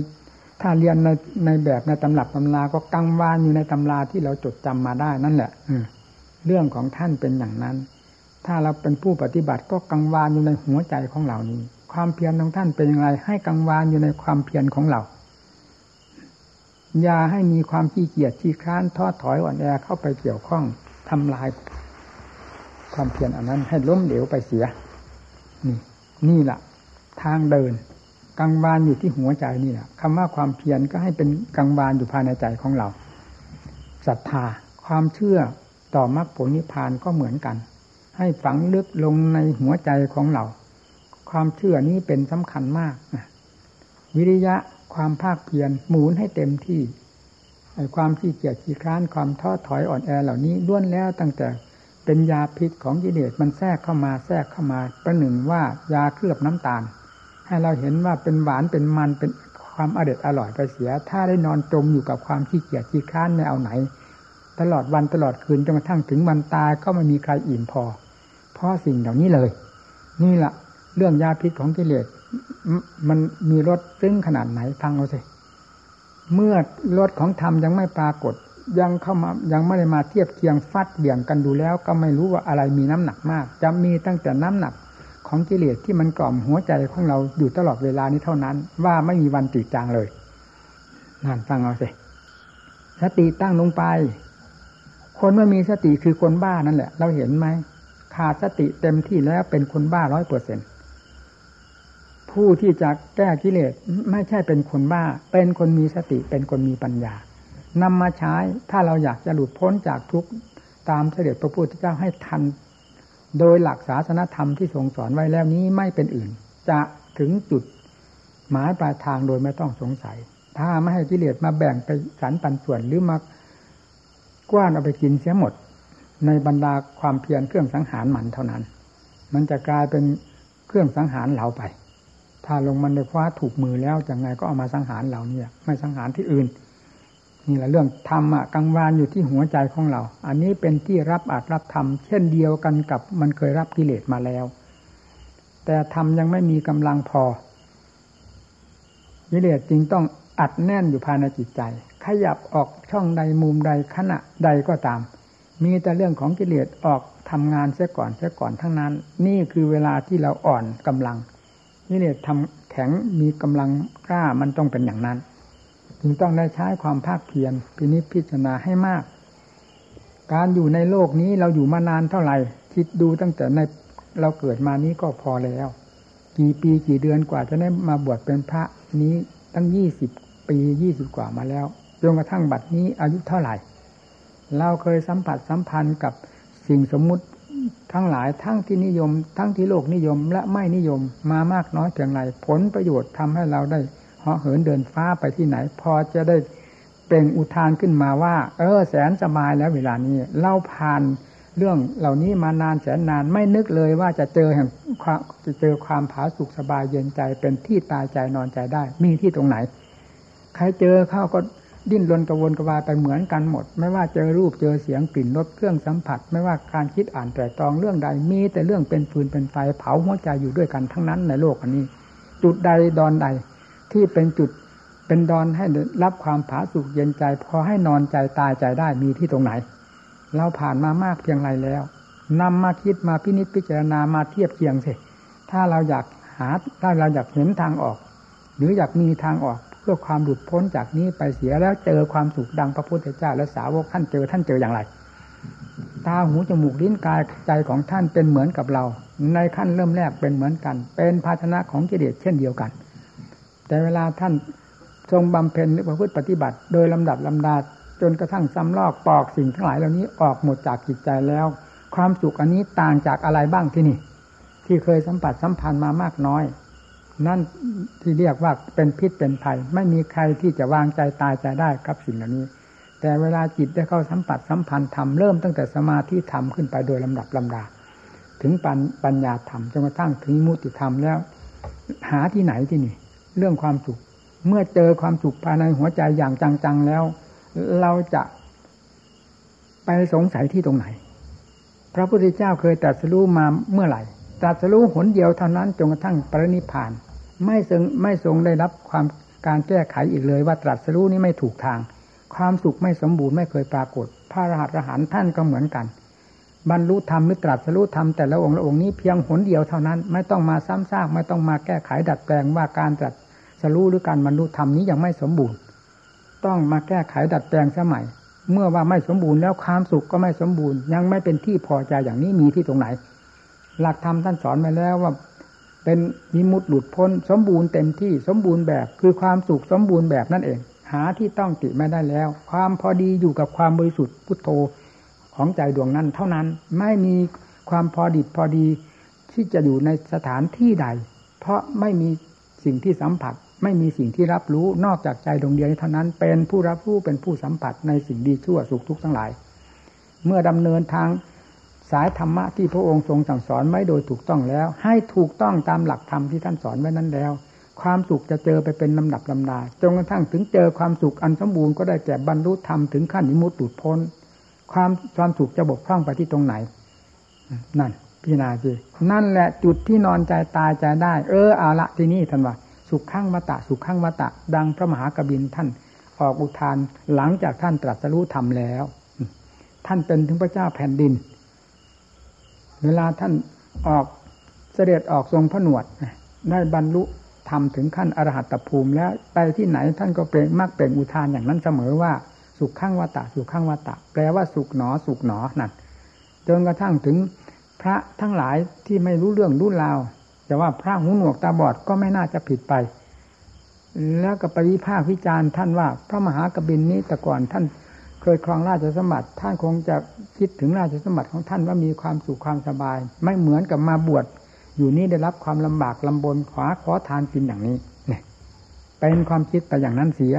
ถ้าเรียนในในแบบในตำรับตำราก็กังวานอยู่ในตำราที่เราจดจำมาได้นั่นแหละเรื่องของท่านเป็นอย่างนั้น ถ้าเราเป็นผู้ปฏิบัติก็กังวานอยู่ในหัวใจของเหล่านี้ความเพียรของท่านเป็นอย่างไร ให้กังวานอยู่ในความเพียรของเรา อย่าให้มีความขี้เกียจขี้ค้านทอถอยอ่อนแอเข้าไปเกี่ยวข้องทำลายความเพียรอันนั้น ให้ล้มเหลวไปเสีย นี่ นี่แหละทางเดินกังวานอยู่ที่หัวใจนี่แหละคำว่าความเพียรก็ให้เป็นกังวานอยู่ภายในใจของเราศรัทธาความเชื่อต่อมรรคผลนิพพานก็เหมือนกัน ให้ฝังลึกลงในหัวใจของเรา ความเชื่อนี้เป็นสำคัญมากวิริยะ ความภาคเพียรหมุนให้เต็มที่ความขี้เกียจขี้ค้านความท้อถอยอ่อนแอเหล่านี้ล้วนแล้วตั้งแต่เป็นยาพิษของกิเลสมันแทรกเข้ามาแทรกเข้ามาประหนึ่งว่ายาเคลือบน้ำตาล ให้เราเห็นว่าเป็นหวานเป็นมันเป็นความอเด็ดอร่อยไปเสีย ถ้าได้นอนจมอยู่กับความขี้เกียจขี้ค้านไม่เอาไหน ตลอดวันตลอดคืนจนกระทั่งถึงวันตายก็ไม่มีใครอิ่มพอ เพราะสิ่งเหล่านี้เลย นี่แหละเรื่องยาพิษของกิเลส มันมีรสซึ้งขนาดไหนฟังเอาสิเมื่อรสของธรรมยังไม่ปรากฏ ยังเข้ามายังไม่ได้มาเทียบเคียงฟัดเบี่ยงกันดูแล้ว ก็ไม่รู้ว่าอะไรมีน้ำหนักมาก จะมีตั้งแต่น้ำหนักของกิเลสที่มันกล่อมหัวใจของเราอยู่ตลอดเวลานี้เท่านั้น ว่าไม่มีวันจืดจางเลยนั่นฟังเอาสิสติตั้งลงไป คนเมื่อมีสติคือคนบ้านั่นแหละ เราเห็นไหมขาดสติเต็มที่แล้วเป็นคนบ้าร้อยเปอร์เซ็นต์ ผู้ที่จะแก้กิเลสไม่ใช่เป็นคนบ้า เป็นคนมีสติเป็นคนมีปัญญานำมาใช้ถ้าเราอยากจะหลุดพ้นจากทุกข์ตามเสด็จพระพุทธเจ้าให้ทัน โดยหลักศาสนธรรมที่ทรงสอนไว้แล้วนี้ไม่เป็นอื่น จะถึงจุดหมายปลายทางโดยไม่ต้องสงสัย ถ้าไม่ให้กิเลสมาแบ่งไปสรรปันส่วนหรือมากว้านเอาไปกินเสียหมด ในบรรดาความเพียรเครื่องสังหารมันเท่านั้น มันจะกลายเป็นเครื่องสังหารเราไป ถ้าลงมันในคว้าถูกมือแล้วจะไงก็เอามาสังหารเราเนี่ย ไม่สังหารที่อื่น นี่แหละเรื่องธรรมอะกังวานอยู่ที่หัวใจของเรา อันนี้เป็นที่รับอาจรับธรรมเช่นเดียวกันกับมันเคยรับกิเลสมาแล้ว แต่ธรรมยังไม่มีกำลังพอกิเลสจริงต้องอัดแน่นอยู่ภายในจิตใจ ขยับออกช่องใดมุมใดขณะใดก็ตาม มีแต่เรื่องของกิเลสออกทำงานเสียก่อนเสียก่อนทั้งนั้น นี่คือเวลาที่เราอ่อนกำลัง กิเลสทำแข็งมีกำลังกล้ามันต้องเป็นอย่างนั้น จึงต้องได้ใช้ความภาคเพียรพินิจพิจารณาให้มาก การอยู่ในโลกนี้เราอยู่มานานเท่าไหร่ คิดดูตั้งแต่ในเราเกิดมานี้ก็พอแล้ว กี่ปีกี่เดือนกว่าจะได้มาบวชเป็นพระนี้ตั้งยี่สิบปียี่สิบกว่ามาแล้วจนกระทั่งบัดนี้อายุเท่าไหร่ เราเคยสัมผัสสัมพันธ์กับสิ่งสมมุติ ทั้งหลายทั้งที่นิยม ทั้งที่โลกนิยมและไม่นิยมมามากน้อยเพียงไรผลประโยชน์ทำให้เราได้เหาะเหินเดินฟ้าไปที่ไหน พอจะได้เปล่งอุทานขึ้นมาว่า เออแสนสบายแล้วเวลานี้เล่าผ่านเรื่องเหล่านี้มานานแสนนานไม่นึกเลยว่าจะเจอแห่งความจะเจอความผาสุกสบายเย็นใจเป็นที่ตายใจนอนใจได้ มีที่ตรงไหน ใครเจอเข้าก็ ดิ้นรนกระวนกระวายไปเหมือนกันหมด ไม่ว่าเจอรูปเจอเสียงกลิ่นรสเครื่องสัมผัส ไม่ว่าการคิดอ่านแต่ตองเรื่องใดมีแต่เรื่องเป็นฟืนเป็นไฟเผาหัวใจอยู่ด้วยกันทั้งนั้นในโลกอันนี้ จุดใดดอนใดที่เป็นจุดเป็นดอนให้รับความผาสุกเย็นใจ พอให้นอนใจตายใจได้มีที่ตรงไหน เราผ่านมามากเพียงไรแล้วนำมาคิดมาพินิจพิจารณามาเทียบเคียงสิถ้าเราอยากหาถ้าเราอยากเห็นทางออก หรืออยากมีทางออก พื่อความหลุดพ้นจากนี้ไปเสียแล้วเจอความสุขดังพระพุทธเจ้าและสาวกท่านเจอท่านเจออย่างไร ตาหูจมูกลิ้นกายใจของท่านเป็นเหมือนกับเรา ในขั้นเริ่มแรกเป็นเหมือนกัน เป็นภาชนะของกิเลสเช่นเดียวกัน แต่เวลาท่านทรงบำเพ็ญหรือประพฤติปฏิบัติ โดยลำดับลำดาจนกระทั่งซ้ำลอกปอกสิ่งทั้งหลายเหล่านี้ออกหมดจากจิตใจแล้ว ความสุขอันนี้ต่างจากอะไรบ้างที่นี่ ที่เคยสัมผัสสัมพันธ์มามากน้อย นั่นที่เรียกว่าเป็นพิษเป็นภัย ไม่มีใครที่จะวางใจตายใจได้กับสิ่งเหล่านี้ แต่เวลาจิตได้เข้าสัมผัสสัมพันธ์ธรรมเริ่มตั้งแต่สมาธิธรรมขึ้นไปโดยลำดับลำดา ถึงปัญญาธรรมจนกระทั่งถึงมุติธรรมแล้ว หาที่ไหนที่นี่ เรื่องความสุขเมื่อเจอความสุขภายในหัวใจอย่างจังๆแล้ว เราจะไปสงสัยที่ตรงไหน พระพุทธเจ้าเคยตรัสรู้มาเมื่อไหร่ตรัสรู้หนเดียวเท่านั้นจนกระทั่งปรินิพาน ไม่ทรงไม่ทรงได้รับความการแก้ไขอีกเลยว่าตรัสรู้นี้ไม่ถูกทาง ความสุขไม่สมบูรณ์ไม่เคยปรากฏ พระรหัสรหันท่านก็เหมือนกัน บรรลุธรรมหรือตรัสรู้ธรรมแต่ละองค์ละองค์นี้เพียงหนเดียวเท่านั้น ไม่ต้องมาซ้ำซากไม่ต้องมาแก้ไขดัดแปลงว่าการตรัสรู้หรือการบรรลุธรรมนี้ยังไม่สมบูรณ์ ต้องมาแก้ไขดัดแปลงสมัย เมื่อว่าไม่สมบูรณ์แล้วความสุขก็ไม่สมบูรณ์ ยังไม่เป็นที่พอใจอย่างนี้มีที่ตรงไหน หลักธรรมท่านสอนมาแล้วว่า เป็นมิมุติหลุดพ้น สมบูรณ์เต็มที่สมบูรณ์แบบ คือความสุขสมบูรณ์แบบนั่นเอง หาที่ต้องติไม่ได้แล้ว ความพอดีอยู่กับความบริสุทธิ์พุทโธของใจดวงนั้น เท่านั้นไม่มีความพอดิบพอดีที่จะอยู่ในสถานที่ใด เพราะไม่มีสิ่งที่สัมผัส ไม่มีสิ่งที่รับรู้นอกจากใจดวงเดียวเท่านั้น เป็นผู้รับรู้เป็นผู้สัมผัสในสิ่งดีชั่วสุขทุกข์ทั้งหลาย เมื่อดำเนินทาง สายธรรมะที่พระองค์ทรงสั่งสอนไว้โดยถูกต้องแล้ว ให้ถูกต้องตามหลักธรรมที่ท่านสอนไว้นั้นแล้ว ความสุขจะเจอไปเป็นลำดับลำดาจนกระทั่งถึงเจอความสุขอันสมบูรณ์ก็ได้แก่บรรลุธรรมถึงขั้นนิมุตติพ้น ความความสุขจะบกพร่องไปที่ตรงไหน นั่นพี่นาจีนั่นแหละจุดที่นอนใจตายใจได้ เออเอาละที่นี่ท่านว่าสุขข้างวัตะ สุขข้างวัตะ ดังพระมหากบินท่านออกอุทานหลังจากท่านตรัสรู้ธรรมแล้ว ท่านเป็นถึงพระเจ้าแผ่นดิน เวลาท่านออกเสด็จออกทรงพระหนวดได้บรรลุทำถึงขั้นอรหัตภูมิ แล้วไปที่ไหนท่านก็เป็นมักเป็นอุทานอย่างนั้นเสมอว่าสุขข้างวตะสุขข้างวตะแปลว่าสุขหนอสุขหนอนั่นจนกระทั่งถึงพระทั้งหลายที่ไม่รู้เรื่องรู้ราวแต่ว่าพระหูหนวกตาบอดก็ไม่น่าจะผิดไป แล้วก็ปริภาควิจารณ์ท่านว่า พระมหากบินนี้แต่ก่อนท่าน เคยครองราชสมบัติ ท่านคงจะคิดถึงราชสมบัติของท่านว่ามีความสุขความสบาย ไม่เหมือนกับมาบวชอยู่นี่ได้รับความลำบากลำบนขวาขอทานกินอย่างนี้เนี่ยเป็นความคิดแต่อย่างนั้นเสีย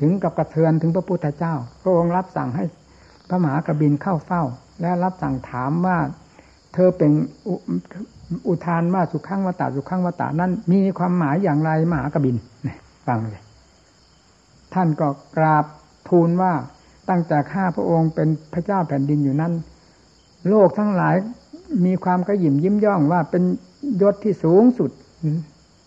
ถึงกับกระเทือนถึงพระพุทธเจ้าพระองค์รับสั่งให้พระมหากบินเข้าเฝ้า และรับสั่งถามว่า เธอเป็นอุทานว่าสุขังวตาสุขังวตานั้นมีความหมายอย่างไรมหากบินฟังเลยท่านก็กราบทูลว่า ตั้งแต่ข้าพระองค์เป็นพระเจ้าแผ่นดินอยู่นั้น โลกทั้งหลายมีความกระยิมยิ้มย่องว่าเป็นยศที่สูงสุด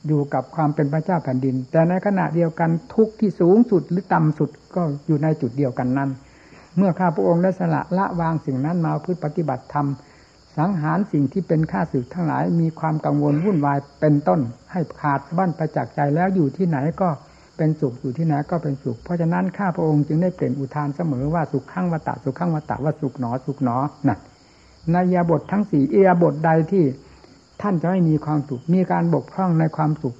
อยู่กับความเป็นพระเจ้าแผ่นดิน แต่ในขณะเดียวกันทุกที่สูงสุดหรือต่ำสุดก็อยู่ในจุดเดียวกันนั้น เมื่อข้าพระองค์ได้สละละวางสิ่งนั้นมาพึ่ปฏิบัติธรรมสังหารสิ่งที่เป็นข้าศึกทั้งหลายมีความกังวลวุ่นวายเป็นต้น ให้ขาดบ้านประจักษ์ใจแล้วอยู่ที่ไหนก็ เป็นสุขอยู่ที่ไหนก็เป็นสุข เพราะฉะนั้นข้าพระองค์จึงได้เปลี่ยนอุทานเสมอว่าสุขขั้งวัตตะสุขขั้งวัตตะว่าสุขหนอสุขหนอนั่นในยาบททั้งสี่เอียบทใดที่ท่านจะไม่มีความสุข มีการบกพร่องในความสุข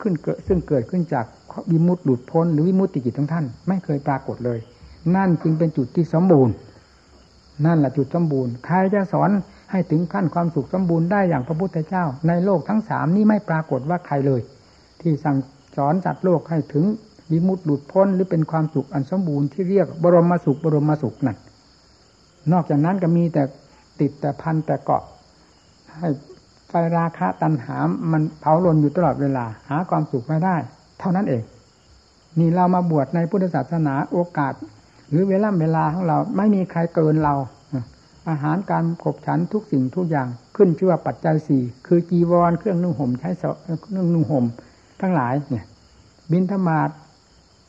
ขึ้นเกิดซึ่งเกิดขึ้นจากวิมุตติหลุดพ้นหรือวิมุตติจิตของท่าน ไม่เคยปรากฏเลย นั่นจึงเป็นจุดที่สมบูรณ์ นั่นแหละจุดสมบูรณ์ใครจะสอนให้ถึงขั้นความสุขสมบูรณ์ได้อย่างพระพุทธเจ้า ในโลกทั้งสามนี้ไม่ปรากฏว่าใครเลย ที่สั่ง สอนจัดโลกให้ถึงวิมุตติหลุดพ้นหรือเป็นความสุขอันสมบูรณ์ที่เรียกบรมสุขบรมสุขนั่นนอกจากนั้นก็มีแต่ติดแต่พันแต่เกาะ ให้ไฟราคะตันหามันเผาลนอยู่ตลอดเวลา หาความสุขไม่ได้ เท่านั้นเอง นี่เรามาบวชในพุทธศาสนาโอกาส หรือเวลาเวลาของเราไม่มีใครเกินเรา อาหารการขบฉันทุกสิ่งทุกอย่างขึ้นชื่อว่าปัจจัยสี่คือจีวรเครื่องนุ่งห่มใช้เครื่องนุ่งห่ม ทั้งหลายเนี่ย บินธมาศ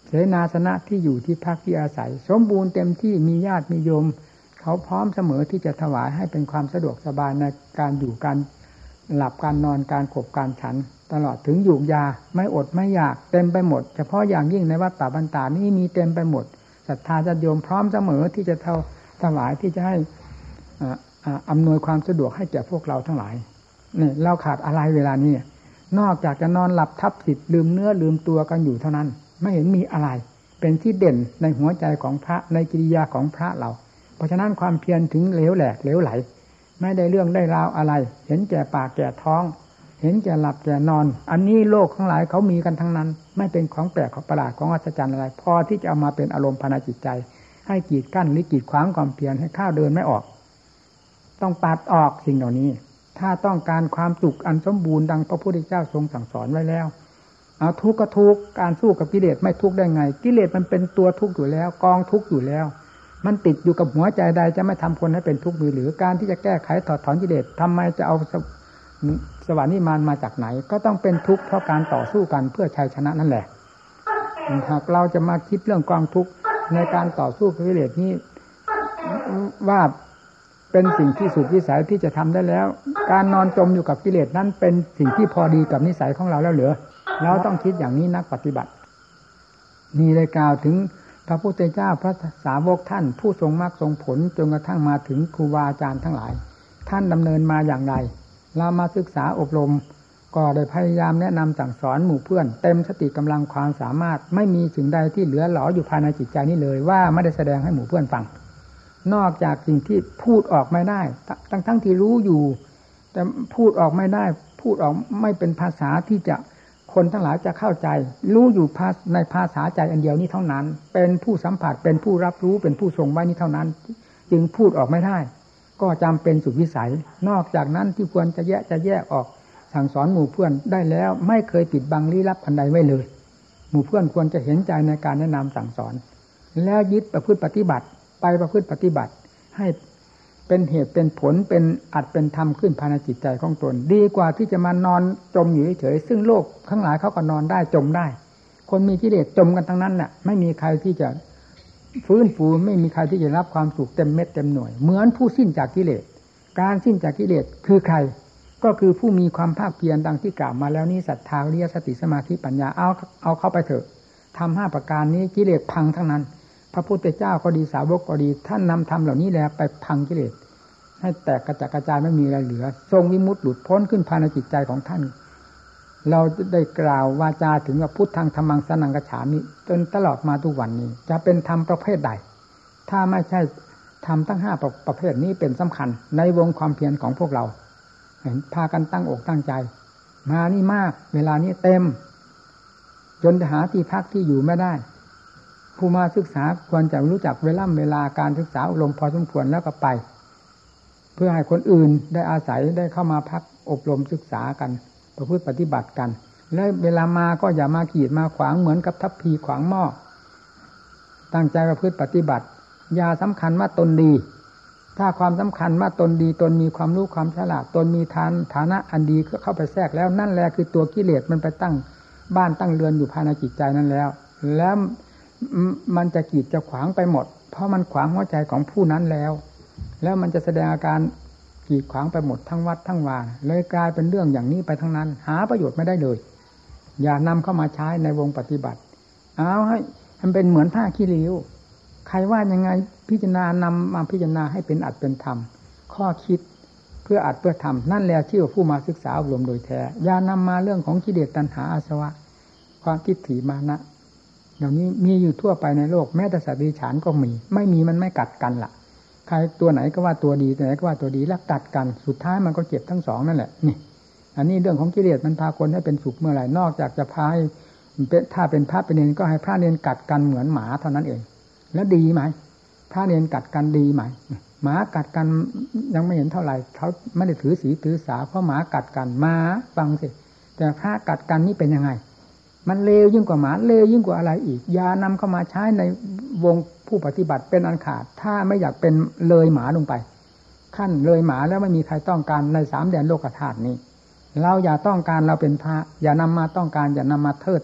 เสนาสนะที่อยู่ที่พักที่อาศัย สมบูรณ์เต็มที่มีญาติมีโยม เขาพร้อมเสมอที่จะถวายให้เป็นความสะดวกสบายในการอยู่การหลับการนอนการขบการฉัน ตลอดถึงอยู่ยาไม่อดไม่อยากเต็มไปหมด เฉพาะอย่างยิ่งในวัดป่าบรรดานี่มีเต็มไปหมดศรัทธาจะโยมพร้อมเสมอที่จะเท่าถวายที่จะให้อำนวยความสะดวกให้แก่พวกเราทั้งหลายเนี่ยเราขาดอะไรเวลานี้น นอกจากจะนอนหลับทับสิทธิ์ลืมเนื้อลืมตัวกันอยู่เท่านั้น ไม่เห็นมีอะไร เป็นที่เด่นในหัวใจของพระในกิริยาของพระเรา เพราะฉะนั้นความเพียรถึงเหลวแหลกเหลวไหล ไม่ได้เรื่องได้ราวอะไร เห็นแก่ปากแก่ท้อง เห็นแก่หลับแก่นอน อันนี้โลกทั้งหลายเขามีกันทั้งนั้น ไม่เป็นของแปลกของประหลาดของอัศจรรย์อะไร พอที่จะเอามาเป็นอารมณ์ภายในจิตใจ ให้กีดกั้นหรือกีดขวางความเพียรให้ข้าวเดินไม่ออก ต้องปัดออกสิ่งเหล่านี้ ถ้าต้องการความสุขอันสมบูรณ์ดังพระพุทธเจ้าทรงสั่งสอนไว้แล้ว เอาทุกข์ก็ทุกข์การสู้กับกิเลสไม่ทุกข์ได้ไง กิเลสมันเป็นตัวทุกข์อยู่แล้ว กองทุกข์อยู่แล้ว มันติดอยู่กับหัวใจใดจะไม่ทำคนให้เป็นทุกข์มือหรือการที่จะแก้ไขถอดถอนกิเลสทำไมจะเอาสวรรค์นิมานมาจากไหน ก็ต้องเป็นทุกข์เพราะการต่อสู้กันเพื่อชัยชนะนั่นแหละหากเราจะมาคิดเรื่องความทุกข์ในการต่อสู้กับกิเลสนี้ว่า เป็นสิ่งที่สุดวิสัยที่จะทำได้แล้ว การนอนจมอยู่กับกิเลสนั้นเป็นสิ่งที่พอดีกับนิสัยของเราแล้วเหรือเราต้องคิดอย่างนี้นักปฏิบัติ นี่เลยกล่าวถึงพระพุทธเจ้าพระสาวกท่าน ผู้ทรงมรรคทรงผลจนกระทั่งมาถึงครูบาอาจารย์ทั้งหลาย ท่านดำเนินมาอย่างไร เรามาศึกษาอบรม ก็ได้พยายามแนะนำสั่งสอนหมู่เพื่อน เต็มสติกำลังความสามารถ ไม่มีสิ่งใดที่เหลือหลออยู่ภายในจิตใจนี้เลย ว่าไม่ได้แสดงให้หมู่เพื่อนฟัง นอกจากสิ่งที่พูดออกไม่ได้ ทั้งทั้งที่รู้อยู่ แต่พูดออกไม่ได้ พูดออกไม่เป็นภาษาที่จะคนทั้งหลายจะเข้าใจ รู้อยู่ในภาษาใจอันเดียวนี้เท่านั้น เป็นผู้สัมผัสเป็นผู้รับรู้เป็นผู้ทรงไว้นี้เท่านั้น จึงพูดออกไม่ได้ ก็จำเป็นสุดวิสัย นอกจากนั้นที่ควรจะแยกจะแยกออกสั่งสอนหมู่เพื่อนได้แล้ว ไม่เคยปิดบังลี้ลับอันใดไว้เลย หมู่เพื่อนควรจะเห็นใจในการแนะนำสั่งสอน แล้วยึดประพฤติปฏิบัติ ไปประพฤติปฏิบัติ ให้เป็นเหตุเป็นผลเป็นอัดเป็นธรรมขึ้นภายในจิตใจของตน ดีกว่าที่จะมานอนจมอยู่เฉยซึ่งโลกข้างหลายเขาก็นอนได้จมได้ คนมีกิเลสจมกันทั้งนั้นน่ะไม่มีใครที่จะฟื้นฟูไม่มีใครที่จะรับความสุขเต็มเม็ดเต็มหน่วย เหมือนผู้สิ้นจากกิเลส การสิ้นจากกิเลสคือใคร ก็คือผู้มีความภาคเพียรดังที่กล่าวมาแล้วนี้ศรัทธาเรียสติสมาธิปัญญาเอาเอาเข้าไปเถอะทำห้าประการนี้กิเลสพังทั้งนั้น พระพุทธเจ้าก็ดีสาวกก็ดี ท่านนำธรรมเหล่านี้แล้วไปพังกิเลสให้แตกกระจัดกระจายไม่มีอะไรเหลือ ทรงวิมุตติหลุดพ้นขึ้นภายในจิตใจของท่าน เราได้กล่าววาจาถึงว่าพุทธังธรรมังสนังกระฉามิจนตลอดมาทุกวันนี้ จะเป็นธรรมประเภทใด ถ้าไม่ใช่ทำทั้งห้าประเภทนี้เป็นสำคัญ ในวงความเพียรของพวกเราเห็นพากันตั้งอกตั้งใจ มานี่มาก เวลานี้เต็ม จนหาที่พักที่อยู่ไม่ได้ ผู้มาศึกษาควรจะรู้จักเวลาเวลาการศึกษาอบรมพอสมควรแล้วก็ไป เพื่อให้คนอื่นได้อาศัยได้เข้ามาพักอบรมศึกษากันประพฤติปฏิบัติกัน และเวลามาก็อย่ามาขีดมาขวางเหมือนกับทัพพีขวางหม้อตั้งใจประพฤติปฏิบัติยาสำคัญว่าตนดี ถ้าความสำคัญว่าตนดี ตนมีความรู้ความฉลาด ตนมีทานฐานะอันดีเข้าไปแทรกแล้วนั่นแหละคือตัวกิเลสมันไปตั้งบ้านตั้งเรือนอยู่ภายในจิตใจนั้นแล้ว แล้ว มันจะกีดจะขวางไปหมด เพราะมันขวางหัวใจของผู้นั้นแล้ว แล้วมันจะแสดงอาการกีดขวางไปหมดทั้งวัดทั้งวาเลยกลายเป็นเรื่องอย่างนี้ไปทั้งนั้น หาประโยชน์ไม่ได้เลย อย่านำเข้ามาใช้ในวงปฏิบัติ เอาให้มันเป็นเหมือนผ้าขี้ริ้ว ใครว่ายังไงพิจารณานำมาพิจารณาให้เป็นอัดเป็นธรรม ข้อคิดเพื่ออัดเพื่อทำนั่นแหละที่ว่าผู้มาศึกษาอบรมโดยแท้อย่านำมาเรื่องของกิเลสตัณหาอาสวะ ความคิดถีมานะ เดี๋ยวนี้มีอยู่ทั่วไปในโลกแม้แต่สัตว์ดิฉันก็มี ไม่มีมันไม่กัดกันละ่ะ ใครตัวไหนก็ว่าตัวดีตัวไหนก็ว่าตัวดีแล้วกัดกัน สุดท้ายมันก็เจ็บทั้งสองนั่นแหละนี่ อันนี้เรื่องของกิเลสมันพาคนให้เป็นสุขเมื่อไหร่นอกจากจะพาให้ถ้าเป็นพระเป็นเนรก็ให้พระเนรกัดกันเหมือนหมาเท่านั้นเอง แล้วดีไหมพระเนนกัดกันดีไหมหมากัดกันยังไม่เห็นเท่าไหร่เขาไม่ได้ถือสีถือสาเพราะหมากัดกันหมาฟังสิแต่พระกัดกันนี่เป็นยังไง มันเลวยิ่งกว่าหมาเลวยิ่งกว่าอะไรอีกยานำเข้ามาใช้ในวงผู้ปฏิบัติเป็นอันขาด ถ้าไม่อยากเป็นเลยหมาลงไป ขั้นเลยหมาแล้วไม่มีใครต้องการในสามแดนโลกธาตุนี้ เราอย่าต้องการเราเป็นพระ อย่านำมาต้องการอย่านำมาเทิด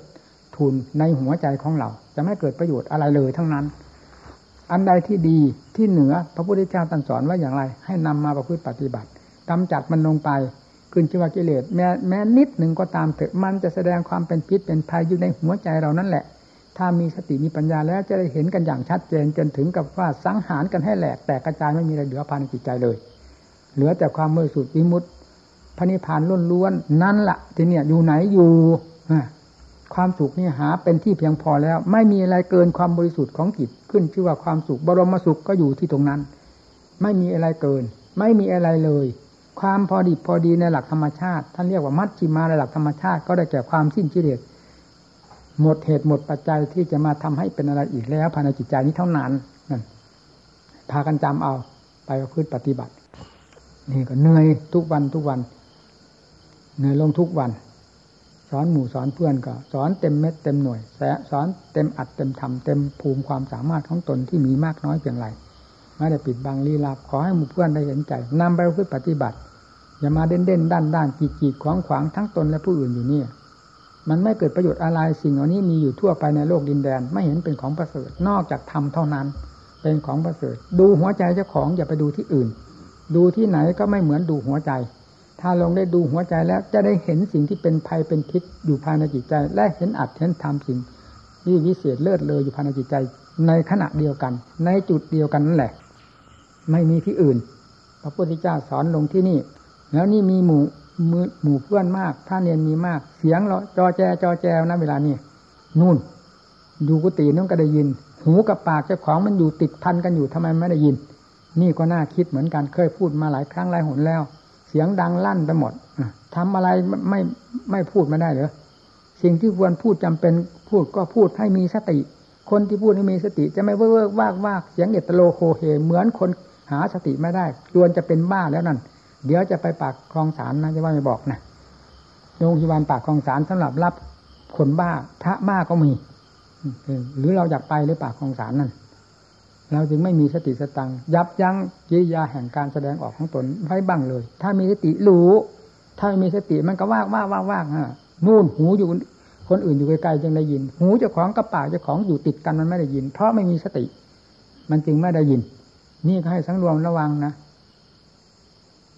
ทุนในหัวใจของเรา จะไม่เกิดประโยชน์อะไรเลยทั้งนั้น อันใดที่ดีที่เหนือพระพุทธเจ้าตรัสสอนว่าอย่างไร ให้นำมาประพฤติปฏิบัติกำจัดมันลงไป ขึ้นชื่อว่ากิเลสแม้แม้นิดหนึ่งก็ตามเถอะมันจะแสดงความเป็นพิษเป็นภัยอยู่ในหัวใจเรานั่นแหละ ถ้ามีสติมีปัญญาแล้วจะได้เห็นกันอย่างชัดเจนจนถึงกับว่าสังหารกันให้แหลกแตกกระจายไม่มีอะไรเหลือภายในจิตใจเลย เหลือแต่ความมือสุดวิมุตติพระนิพพานล้วนๆนั่นละที่เนี่ยอยู่ไหนอยู่ความสุขนี่หาเป็นที่เพียงพอแล้ว ไม่มีอะไรเกินความบริสุทธิ์ของจิตขึ้นชื่อว่าความสุขบรมสุขก็อยู่ที่ตรงนั้น ไม่มีอะไรเกิน ไม่มีอะไรเลย ความพอดีพอดีในหลักธรรมชาติ ท่านเรียกว่ามัชชิมาในหลักธรรมชาติ ก็ได้แก่ความสิ้นกิเลสหมดเหตุหมดปัจจัยที่จะมาทำให้เป็นอะไรอีกแล้วภายในจิตใจนี้เท่านั้นนั่นพากันจำเอาไปประพฤติปฏิบัติ นี่ก็เหนื่อยทุกวันทุกวันเหนื่อยลงทุกวัน สอนหมู่สอนเพื่อนก็ สอนเต็มเม็ดเต็มหน่วยแสอนเต็มอัดเต็มทำเต็มภูมิความสามารถของตนที่มีมากน้อยเพียงไร ไม่ได้ปิดบังลี้ลาขอให้หมู่เพื่อนได้เห็นใจนำไปพื่ปฏิบัติ อย่ามาเด่นเด่นด้านด้านกีดกีดขวางขวางทั้งตนและผู้อื่นอยู่นี่มันไม่เกิดประโยชน์อะไรสิ่งเหล่านี้มีอยู่ทั่วไปในโลกดินแดน ไม่เห็นเป็นของประเสริฐนอกจากทำเท่านั้น เป็นของประเสริฐ ดูหัวใจเจ้าของอย่าไปดูที่อื่น ดูที่ไหนก็ไม่เหมือนดูหัวใจ ถ้าลงได้ดูหัวใจแล้วจะได้เห็นสิ่งที่เป็นภัยเป็นพิษอยู่ภายในจิตใจ และเห็นอัดเห็นทำสิ่งที่วิเศษเลิศเลยอยู่ภายในจิตใจ ในขณะเดียวกัน ในจุดเดียวกันนั่นแหละ ไม่มีที่อื่น พระพุทธเจ้าสอนลงที่นี่ แล้วนี่มีหมู่มือหมู่เพื่อนมากท่าเนียนมีมาก เสียงเราจอแจจอแจนะเวลานี้นู่นอยู่กุฏินั่นก็ได้ยิน หูกับปากเจ้าของมันอยู่ติดพันกันอยู่ทำไมไม่ได้ยิน นี่ก็น่าคิดเหมือนกันเคยพูดมาหลายครั้งหลายหนแล้ว เสียงดังลั่นไปหมดทำอะไรไม่ไม่พูดไม่ได้เหรอสิ่งที่ควรพูดจำเป็นพูดก็พูดให้มีสติ คนที่พูดให้มีสติจะไม่เวิ้กว้ากว้ากเสียงเอ็ดตะโรโกเฮเหมือนคน หาสติไม่ได้จวนจะเป็นบ้าแล้วนั่น เดี๋ยวจะไปปากคลองสานนะจะว่าไม่บอกนะโรงพยาบาลปากคลองสานสำหรับรับคนบ้า พระบ้าก็มีหรือเราอยากไปหรือปากคลองสานนั่นเราจึงไม่มีสติสตังยับยั้งกิริยาแห่งการแสดงออกของตนไว้บ้างเลย ถ้ามีสติรู้ ถ้าไม่มีสติมันก็ว่างว่างว่างว่างฮะนู่นหูอยู่คนอื่นอยู่ไกลๆจึงได้ยิน หูเจ้าของกับปากเจ้าของอยู่ติดกันมันไม่ได้ยิน เพราะไม่มีสติ มันจึงไม่ได้ยิน นี่ก็ให้สังรวมระวังนะ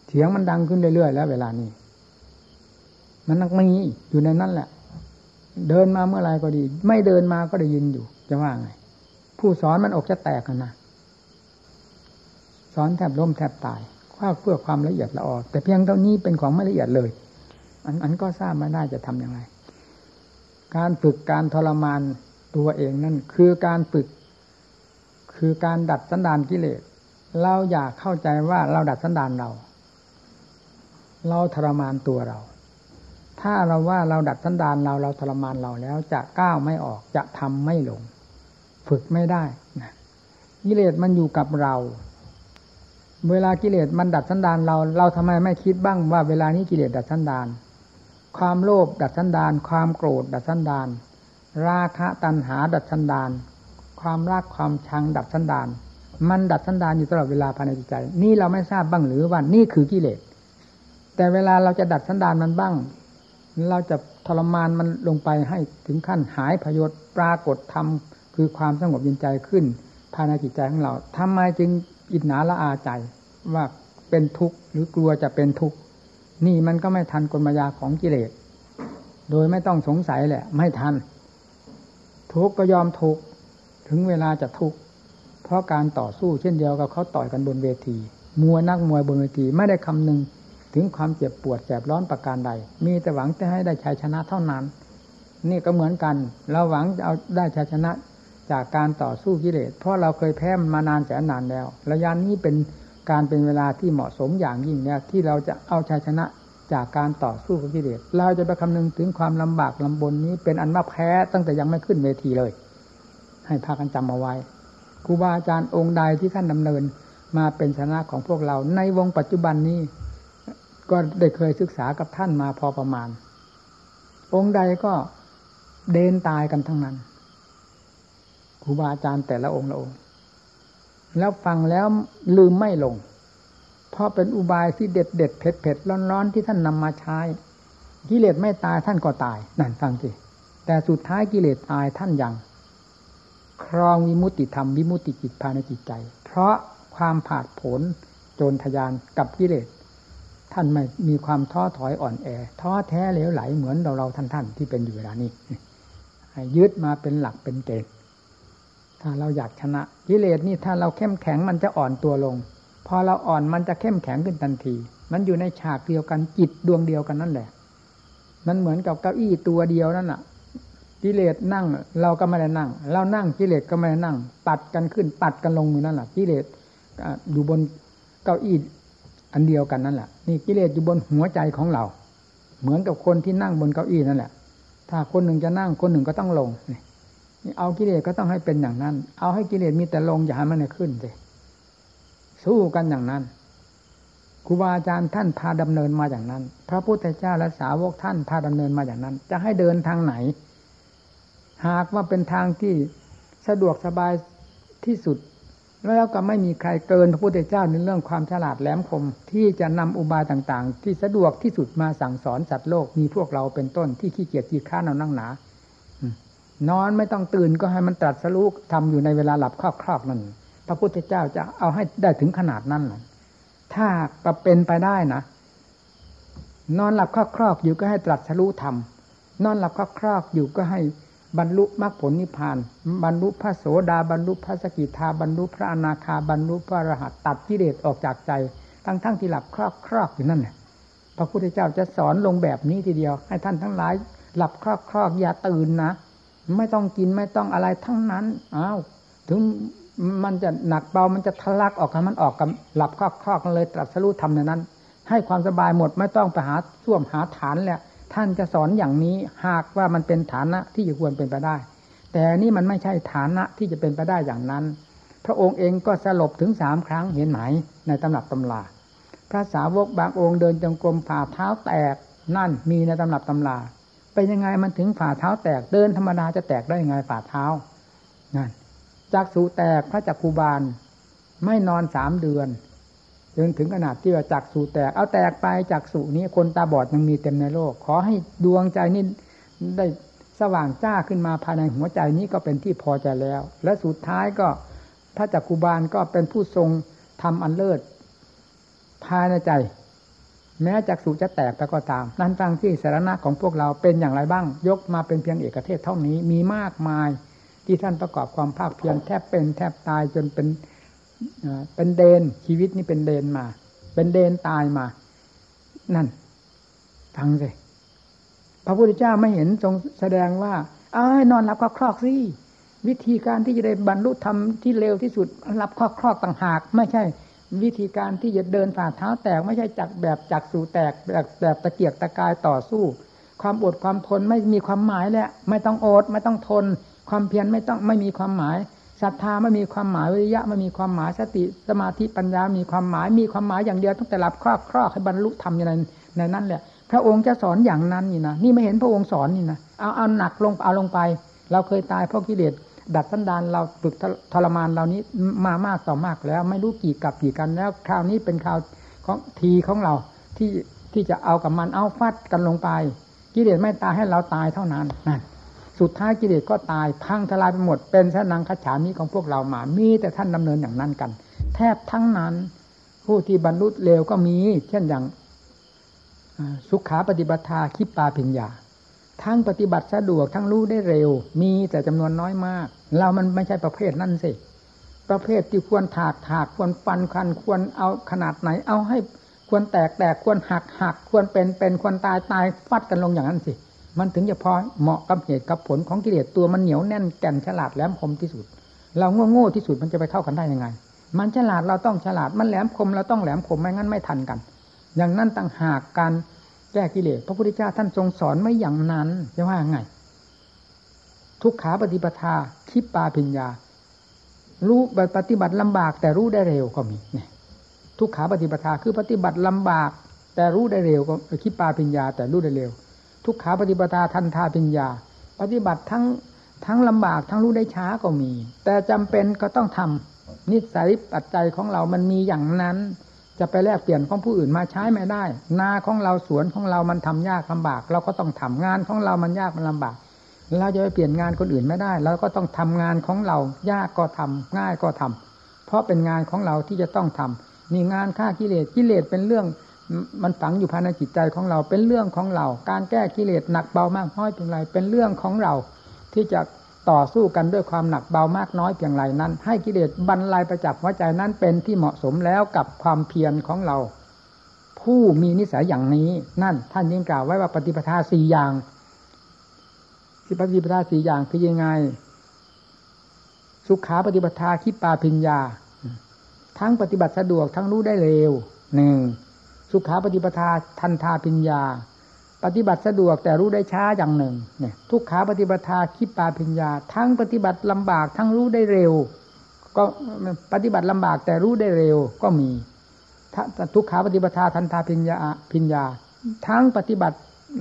เสียงมันดังขึ้นเรื่อยๆแล้ว เวลานี้ มันนักมีอยู่ในนั้นแหละ เดินมาเมื่อไรก็ดี ไม่เดินมาก็ได้ยินอยู่ จะว่าไง ผู้สอนมันอกจะแตกกันนะสอนแทบล้มแทบตายคว้าเพื่อความละเอียดละออแต่เพียงเท่านี้เป็นของไม่ละเอียดเลย อันอันก็ทราบมาได้จะทํำยังไง การฝึกการทรมานตัวเองนั่นคือการฝึก คือการดัดสันดานกิเลส เราอยากเข้าใจว่าเราดัดสันดานเรา เราทรมานตัวเรา ถ้าเราว่าเราดัดสันดานเราเราทรมานเราแล้วจะก้าวไม่ออกจะทำไม่ลง ฝึกไม่ได้นะกิเลสมันอยู่กับเรา เวลากิเลสมันดัดสันดานเรา เราทำไมไม่คิดบ้างว่าเวลานี้กิเลสดัดสันดาน ความโลภดัดสันดาน ความโกรธดัดสันดาน ราคะตัณหาดัดสันดาน ความรักความชังดัดสันดาน มันดัดสันดานอยู่ตลอดเวลาภายในจิตใจ นี่เราไม่ทราบบ้างหรือว่านี่คือกิเลส แต่เวลาเราจะดัดสันดานมันบ้าง เราจะทรมานมันลงไปให้ถึงขั้นหายพยศปรากฏธรรมคือความสงบเยินใจขึ้นภายในจิตใจของเราทำไมจึงอิจนาละอาใจว่าเป็นทุกข์หรือกลัวจะเป็นทุกข์นี่มันก็ไม่ทันกลมายาของกิเลส โดยไม่ต้องสงสัยแหละ ไม่ทัน ทุกข์ก็ยอมทุกข์ถึงเวลาจะทุกข์ เพราะการต่อสู้เช่นเดียวกับเขาต่อยกันบนเวที มวยนักมวยบนเวทีไม่ได้คำนึงถึงความเจ็บปวดแสบร้อนประการใด มีแต่หวังจะให้ได้ชัยชนะเท่านั้น นี่ก็เหมือนกัน เราหวังจะเอาได้ชัยชนะจากการต่อสู้กิเลส เพราะเราเคยแพ้มานานแสนนานแล้ว ระยะนี้เป็นการเป็นเวลาที่เหมาะสมอย่างยิ่งเนี่ยที่เราจะเอาชัยชนะจากการต่อสู้กับกิเลส เราจะไปคำนึงถึงความลำบากลำบนนี้เป็นอันว่าแพ้ตั้งแต่ยังไม่ขึ้นเวทีเลย ให้พากันจำเอาไว้ ครูบาอาจารย์องค์ใดที่ท่านดำเนินมาเป็นชนะของพวกเรา ในวงปัจจุบันนี้ ก็ได้เคยศึกษากับท่านมาพอประมาณ องค์ใดก็เดินตายกันทั้งนั้นครูบาอาจารย์แต่ละองค์ละองค์ แล้วฟังแล้วลืมไม่ลง เพราะเป็นอุบายที่เด็ดเด็ดเผ็ดเผ็ดร้อนร้อนที่ท่านนำมาใช้กิเลสไม่ตายท่านก็ตายนั่นฟังสิแต่สุดท้ายกิเลสตายท่านยัง ครองวิมุตติธรรมวิมุตติจิตภายในจิตใจ เพราะความผาดผลโจรทยานกับกิเลสท่านไม่มีความท้อถอยอ่อนแอท้อแท้เหลวไหลเหมือนเราเราท่านท่านที่เป็นอยู่เวลานี้ยึดมาเป็นหลักเป็นเกณฑ์ถ้าเราอยากชนะกิเลสนี่ถ้าเราเข้มแข็งมันจะอ่อนตัวลง พอเราอ่อนมันจะเข้มแข็งขึ้นทันที มันอยู่ในฉากเดียวกันจิตดวงเดียวกันนั่นแหละ มันเหมือนกับเก้าอี้ตัวเดียวนั่นแหะ กิเลสนั่ง เราก็ไม่ได้นั่ง เรานั่งกิเลสก็ไม่ได้นั่ง ปัดกันขึ้น ปัดกันลงอยู่นั่นแหละกิเลสอยู่บนเก้าอี้อันเดียวกันนั่นแหละนี่กิเลสอยู่บนหัวใจของเรา เหมือนกับคนที่นั่งบนเก้าอี้นั่นแหละ ถ้าคนหนึ่งจะนั่งคนหนึ่งก็ต้องลงนี่เอากิเลสก็ต้องให้เป็นอย่างนั้น เอาให้กิเลสมีแต่ลงอย่าให้มันขึ้นเลยสู้กันอย่างนั้นครูบาอาจารย์ท่านพาดำเนินมาอย่างนั้น พระพุทธเจ้าและสาวกท่านพาดำเนินมาอย่างนั้น จะให้เดินทางไหน หากว่าเป็นทางที่สะดวกสบายที่สุด แล้วก็ไม่มีใครเกินพระพุทธเจ้าในเรื่องความฉลาดแหลมคม ที่จะนำอุบายต่างๆ ที่สะดวกที่สุดมาสั่งสอนสัตว์โลกมีพวกเราเป็นต้นที่ขี้เกียจขี้ข้านเอานั่งหนานอนไม่ต้องตื่นก็ให้มันตรัสรู้ทำอยู่ในเวลาหลับครอบๆนั่นพระพุทธเจ้าจะเอาให้ได้ถึงขนาดนั้นถ้าปเป็นไปได้นะนอนหลับครอบๆอยู่ก็ให้ตรัสรู้ทำนอนหลับครอบๆอยู่ก็ให้ บรรลุมรรคผลนิพพาน บรรลุพระโสดาบรรลุพระสกิทาบรรลุพระอนาคาบรรลุพระอรหัตตัดกิเลสออกจากใจ ทั้งทั้งที่หลับครอบครอบอยู่นั่นแหละพระพุทธเจ้าจะสอนลงแบบนี้ทีเดียว ให้ท่านทั้งหลาย หลับครอบครอบอย่าตื่นนะไม่ต้องกินไม่ต้องอะไรทั้งนั้นอ้าวถึงมันจะหนักเบามันจะทะลักออกกันมันออกกับหลับครอบครอบกันเลยตรัสรู้ทำในนั้น ให้ความสบายหมดไม่ต้องไปหาส่วมหาฐานแหละ ท่านจะสอนอย่างนี้หากว่ามันเป็นฐานะที่จะควรเป็นไปได้ แต่นี่มันไม่ใช่ฐานะที่จะเป็นไปได้อย่างนั้น พระองค์เองก็สลบถึงสามครั้งเห็นไหมในตำหนักตำลาพระสาวกบางองค์เดินจงกรมฝ่าเท้าแตกนั่นมีในตำหนักตำลาเป็นยังไงมันถึงฝ่าเท้าแตกเดินธรรมดาจะแตกได้ยังไงฝ่าเท้านั่นจักสูแตกพระจักคูบาลไม่นอนสามเดือน จนถึงขนาดที่ว่าจักสูแตก เอาแตกไปจักสูนี้คนตาบอดยังมีเต็มในโลก ขอให้ดวงใจนี้ได้สว่างจ้าขึ้นมาภายในหัวใจนี้ก็เป็นที่พอใจแล้ว และสุดท้ายก็พระจักคูบาลก็เป็นผู้ทรงทำอันเลิศภายในใจ แม้จักสูจะแตกไปก็ตาม นั้นตั้งที่สาระของพวกเราเป็นอย่างไรบ้าง ยกมาเป็นเพียงเอกเทศเท่านี้มีมากมาย ที่ท่านประกอบความภาคเพียรแทบเป็นแทบตายจนเป็น เป็นเดนชีวิตนี่เป็นเดนมา เป็นเดนตายมา นั่นฟังสิพระพุทธเจ้าไม่เห็นทรงแสดงว่าเอ้นอนหลับคครอกสิวิธีการที่จะได้บรรลุธรรมที่เร็วที่สุดหลับคครอกต่างหาก ไม่ใช่ วิธีการที่จะเดินฝ่าเท้าแตก ไม่ใช่จักแบบจักสู่แตกแบบแบบตะเกียกตะกายต่อสู้ ความอดความทนไม่มีความหมายแล้วไม่ต้องอดไม่ต้องทน ความเพียรไม่ต้องไม่มีความหมาย ศรัทธาไม่มีความหมายวิริยะไม่มีความหมายสติสมาธิปัญญา มีความหมายมีความหมายอย่างเดียวตั้งแต่หลับครอบครอบให้บรรลุธรรมอย่างนั้นในนั้นแหละพระองค์จะสอนอย่างนั้นนี่นะนี่ไม่เห็นพระองค์สอนนี่นะเอาเอาหนักลงเอาลงไป เราเคยตายเพราะกิเลสดัดสันดานเราฝึกทรมานเรานี้มามากต่อมากแล้ว ไม่รู้กี่กับกี่กันแล้ว คราวนี้เป็นคราวของทีของเราที่ที่จะเอากับมันเอาฟัดกันลงไปกิเลสไม่ตายให้เราตายเท่านั้นนั่น สุดท้ายกิเลสก็ตายพังทลายไปหมด เป็นสนังขฉามีของพวกเรามา มีแต่ท่านดำเนินอย่างนั้นกัน แทบทั้งนั้น ผู้ที่บรรลุเร็วก็มี เช่นอย่างสุขาปฏิบัติาคิปปาพิญญาทั้งปฏิบัติสะดวกทั้งรู้ได้เร็ว มีแต่จำนวนน้อยมาก เรามันไม่ใช่ประเภทนั่นสิประเภทที่ควรถากถากควรฟันคันควรเอาขนาดไหน เอาให้ควรแตกแตกควรหักหักควรเป็นเป็นควรตายตายฟัดกันลงอย่างนั้นสิ มันถึงจะพอเหมาะกับเหตุกับผลของกิเลสตัวมันเหนียวแน่นแก่นฉลาดแหลมคมที่สุด เราโง่โง่ที่สุดมันจะไปเข้ากันได้ยังไง มันฉลาดเราต้องฉลาดมันแหลมคมเราต้องแหลมคมไม่งั้นไม่ทันกัน อย่างนั้นต่างหากการแก้กิเลสพระพุทธเจ้าท่านทรงสอนไม่อย่างนั้นจะว่าไง ทุกขาปฏิปทาคิปปาพิญญา รู้ปฏิบัติลำบากแต่รู้ได้เร็วก็มีเนี่ยทุกขาปฏิปทาคือปฏิบัติลำบาก แต่รู้ได้เร็วก็คิปปาพิญญาแต่รู้ได้เร็ว ทุกขาปฏิปทาทันทาปัญญา ปฏิบัติทั้งทั้งลำบากทั้งรู้ได้ช้าก็มี แต่จำเป็นก็ต้องทำนิสัยปัจจัยของเรามันมีอย่างนั้น จะไปแลกเปลี่ยนของผู้อื่นมาใช้ไม่ได้ นาของเราสวนของเรามันทำยากลำบาก เราก็ต้องทำงานของเรามันยากมันลำบาก เราจะไปเปลี่ยนงานคนอื่นไม่ได้เราก็ต้องทำงานของเรา ยากก็ทำง่ายก็ทำเพราะเป็นงานของเราที่จะต้องทำนี่งานฆ่ากิเลสกิเลสเป็นเรื่อง มันฝังอยู่ภายในจิตใจของเราเป็นเรื่องของเรา การแก้กิเลสหนักเบามากน้อยเพียงไรเป็นเรื่องของเรา ที่จะต่อสู้กันด้วยความหนักเบามากน้อยเพียงไรนั้น ให้กิเลสบรรลัยประจับหัวใจนั้นเป็นที่เหมาะสมแล้วกับความเพียรของเรา ผู้มีนิสัยอย่างนี้นั่น ท่านยิ่งกล่าวไว้ว่าปฏิปทาสี่อย่างสิปฏิปทาสี่อย่างคือยังไง สุขาปฏิปทาคิปาพิญญา ทั้งปฏิบัติสะดวกทั้งรู้ได้เร็วหนึ่ง สุขาปฏิปทาทันทาปิญญา ปฏิบัติสะดวกแต่รู้ได้ช้าอย่างหนึ่งเนี่ยทุกขาปฏิปทาคิปาปิญญา ทั้งปฏิบัติลำบากทั้งรู้ได้เร็ว ก็ปฏิบัติลำบากแต่รู้ได้เร็วก็มีทุกขาปฏิปทาทันทาปิญญาปิญญา ทั้งปฏิบัติ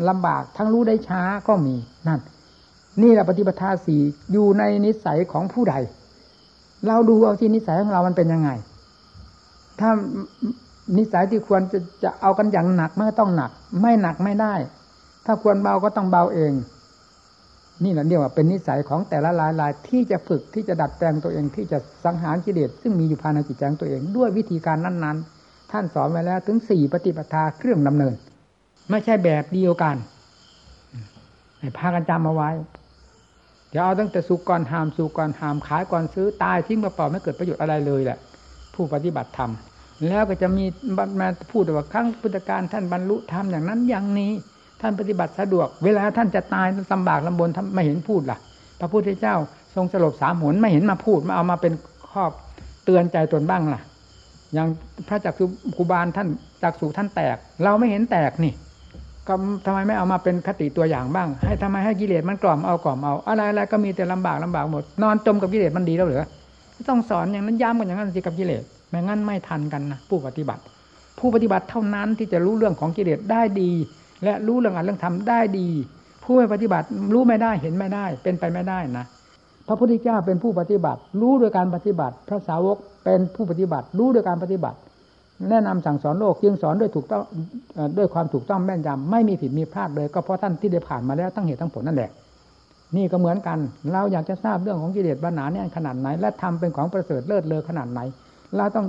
ลำบากทั้งรู้ได้ช้าก็มีนั่น นี่แหละปฏิปทาสี่อยู่ในนิสัยของผู้ใด เราดูเอาที่นิสัยของเรามันเป็นยังไง ถ้า นิสัยที่ควรจะจะเอากันอย่างหนักไม่ต้องหนัก ไม่หนักไม่ได้ ถ้าควรเบาก็ต้องเบาเอง นี่แหละเรียกว่าเป็นนิสัยของแต่ละลายลายที่จะฝึกที่จะดัดแปลงตัวเองที่จะสังหารกิเลสซึ่งมีอยู่ภายในจิตใจของตัวเอง ด้วยวิธีการนั้น ๆ ท่านสอนไว้แล้วถึงสี่ปฏิปทาเครื่องดำเนิน ไม่ใช่แบบเดียวกันให้พากันจำเอาไว้เดี๋ยวเอาตั้งแต่สุกก่อนหามสุกก่อนหามขายก่อนซื้อตายทิ้งมาเปล่าไม่เกิดประโยชน์อะไรเลยแหละผู้ปฏิบัติธรรม แล้วก็จะมีมาพูดว่าครั้งพุทธการท่านบรรลุธรรมอย่างนั้นอย่างนี้ ท่านปฏิบัติสะดวก เวลาท่านจะตายลำบากลำบนทไม่เห็นพูดล่ะ พระพุทธเจ้าทรงสลบสามหนไม่เห็นมาพูดมาเอามาเป็นข้อเตือนใจตนบ้างล่ะ อย่างพระจักสุคูบาลท่านจักสุท่านแตก เราไม่เห็นแตกนี่ก็ทำไมไม่เอามาเป็นคติตัวอย่างบ้าง ให้ทำไมให้กิเลสมันกล่อมเอากล่อมเอาอะไรอะไรก็มีแต่ลำบากลำบากหมด นอนจมกับกิเลสมันดีแล้วหรือต้องสอนอย่างนั้นย้ำกันอย่างนั้นสิกับกิเลส ไม่งั้นไม่ทันกันนะผู้ปฏิบัติ ผู้ปฏิบัติเท่านั้นที่จะรู้เรื่องของกิเลสได้ดี และรู้เรื่องอันเรื่องธรรมได้ดี ผู้ไม่ปฏิบัติรู้ไม่ได้เห็นไม่ได้ เป็นไปไม่ได้นะพระพุทธเจ้าเป็นผู้ปฏิบัติ รู้โดยการปฏิบัติ พระสาวกเป็นผู้ปฏิบัติ รู้โดยการปฏิบัติ แนะนำสั่งสอนโลกเพียงสอนด้วยถูกต้องด้วยความถูกต้องแม่นยำไม่มีผิดมีพลาดเลย ก็เพราะท่านที่ได้ผ่านมาแล้วทั้งเหตุทั้งผลนั่นแหละนี่ก็เหมือนกัน เราอยากจะทราบเรื่องของกิเลสปัญหาเนี่ยขนาดไหน และทำเป็นของประเสริฐเลิศเลอขนาดไหน เราต้อง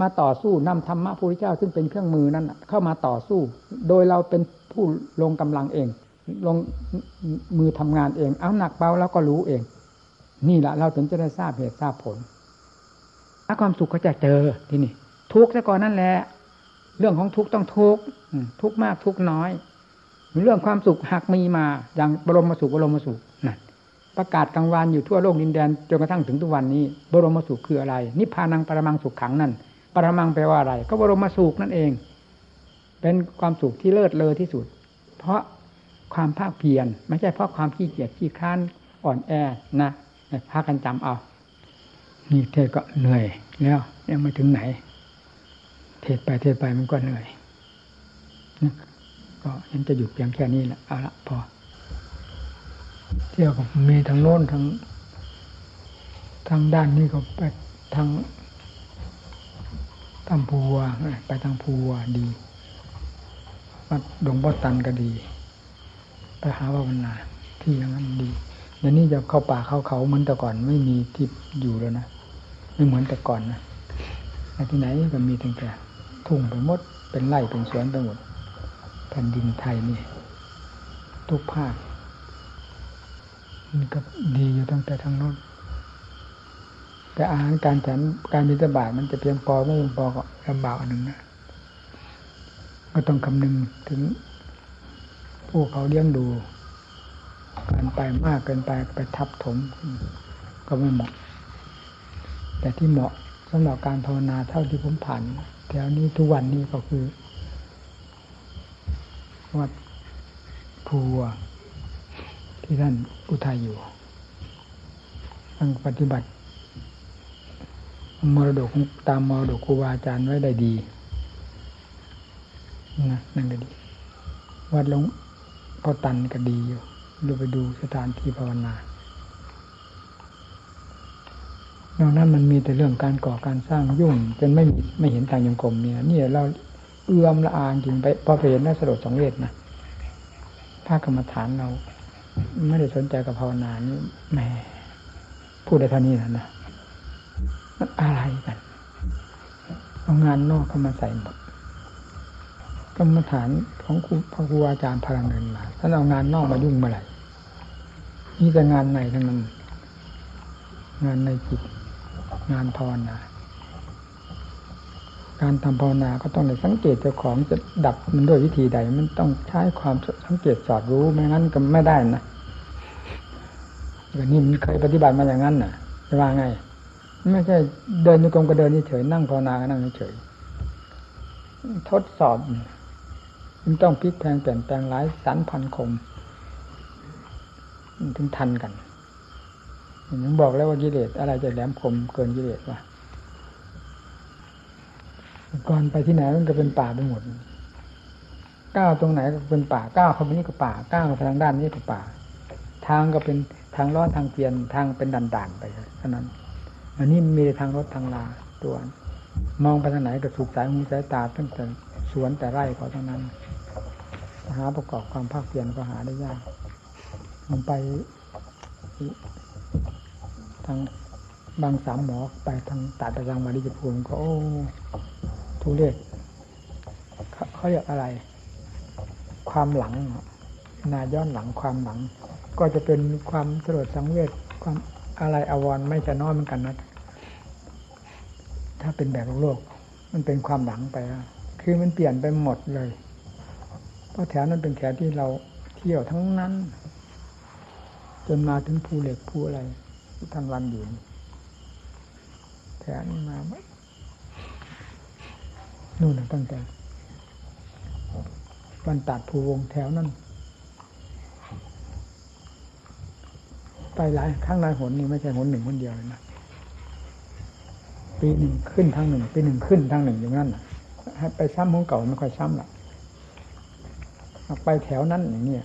มาต่อสู้นำธรรมะพระพุทธเจ้าซึ่งเป็นเครื่องมือนั้นเข้ามาต่อสู้ โดยเราเป็นผู้ลงกำลังเอง ลงมือทำงานเอง เอาหนักเบาเราก็รู้เอง นี่แหละเราถึงจะได้ทราบเหตุทราบผลถ้าความสุขก็จะเจอที่นี่ ทุกข์ซะก่อนนั่นแหละ เรื่องของทุกข์ต้องทุกข์ทุกข์มากทุกข์น้อย เรื่องความสุขหากมีมา อย่างบรมสุขบรมสุขนั่น ประกาศกลางวันอยู่ทั่วโลกดินแดนจนกระทั่งถึงทุกวันนี้ บรมสุขคืออะไร นิพพานังปรมังสุขขังนั่นปรมังแปลว่าอะไร ก็บรมสุขนั่นเอง เป็นความสุขที่เลิศเลอที่สุด เพราะความภาคเพียรไม่ใช่เพราะความขี้เกียจขี้ค้านอ่อนแอนะพากันจำเอา นี่เทศก็เหนื่อยแล้วยังไม่ถึงไหน เทศไปเทศไปมันก็เหนื่อยก็ยังจะหยุดเพียงแค่นี้แหละเอาละพอ เที่ยวกับมีทางโน้นทางทางด้านนี้ก็ไปทางทางภูวไปทางภูวดีวัดดงบ่อตันก็ดี ไปหาภาวนาที่อย่างนั้นดีเดี๋ยวนี้จะเข้าป่าเข้าเขาเหมือนแต่ก่อนไม่มีที่อยู่แล้วนะไม่เหมือนแต่ก่อนนะที่ไหนก็มีตั้งแต่ทุ่งไปหมดเป็นไร่เป็นสวนไปหมดแผ่นดินไทยนี่ ทุกภาค มันก็ดีอยู่ตั้งแต่ทางโน้นแต่อาหารการฉันการบิณฑบาตมันจะเพียงพอไม่เพียงพอก็ลำบากอันหนึ่งนะก็ต้องคำนึงถึง ผู้เขาเลี้ยงดู การไปมากเกินไปไปทับถม ก็ไม่เหมาะ แต่ที่เหมาะสำหรับการภาวนาเท่าที่ผมผ่านแถวนี้ทุกวันนี้ก็คือวัดภู ที่ท่านอุทัยอยู่ท่านปฏิบัติ มรดกตามมรดกครูบาอาจารย์ไว้ได้ดีนะนั่นก็ดี วัดหลวงพ่อตันก็ดีอยู่ดูไปดูสถานที่ภาวนานอกนั้นมันมีแต่เรื่องการก่อการสร้างยุ่งจนไม่มีไม่เห็นทางยังกรมเนี่ยนี่เราเอื้อมละอานจริงไปพอไปเห็นน่าสลดสองเวทนะถ้ากรรมฐานเรา ไม่ได้สนใจกับภาวนานี่แหมพูดได้เท่านี้นะนะมันอะไรกันเอางานนอกเข้ามาใส่หมดกรรมฐานของครูพระครูอาจารย์พลังเงินมาท่านเอางานนอกมายุ่งเมื่อไหร่นี่แต่งานในทั้งนั้น งานในจิต งานภาวนา การทำภาวนาก็ต้องได้สังเกตเจ้าของจะดับมันด้วยวิธีใด มันต้องใช้ความสังเกตสอดรู้ไม่งั้นก็ไม่ได้นะนี้มันเคยปฏิบัติมาอย่างนั้นน่ะจะว่าไง ไม่ใช่เดินในกมก็เดินเฉยนั่งภาวนาก็นั่งเฉยทดสอบมันต้องพลิกแพงเปลี่ยนแปลงหลายสันพันคมถึงทันกันยังบอกแล้วว่ากิเลสอะไรจะแหลมคมเกินกิเลสวะ ก่อนไปที่ไหนมันก็เป็นป่าไปหมดก้าวตรงไหนก็เป็นป่าก้าวเข้าไปนี่ก็ป่าก้าวไปทางด้านนี้ก็ป่า ทางก็เป็นทางร้อนทางเปลี่ยนทางเป็นด่านๆไปเท่านั้น อันนี้มีทางรถทางลาตัวมองไปทางไหนก็สุกสายหูสายตาตั้งแต่สวนแต่ไร่ก็ทั้งนั้นหาประกอบความภาคเปลี่ยนก็หาได้ยากมันไปทางบางสามหมอไปทางตาตะรังมาดิจภูมิก็โอ้ ทุเรศเขาเรียกอะไร ความหลังนาย้อนหลังความหลัง ก็จะเป็นความสลดสังเวชความอะไรอววรไม่จะน้อยเหมือนกันนะถ้าเป็นแบบโลก มันเป็นความหลังไปคือมันเปลี่ยนไปหมดเลย เพราะแถวนั้นเป็นแถวที่เราเที่ยวทั้งนั้น จนมาถึงภูเหล็กภูอะไรท่านวันอยู่แถวนี้มา นู่นตั้งแต่บรรตัดภูวงแถวนั้นไปหลายครั้งหลายหนนี่ไม่ใช่หนหนึ่งคนเดียวนะปีหนึ่งขึ้นทางหนึ่งปีหนึ่งขึ้นทางหนึ่งอย่างนั้นไปซ้ำของเก่าไม่ค่อยซ้ำหรอกไปแถวนั้นอย่างเนี้ย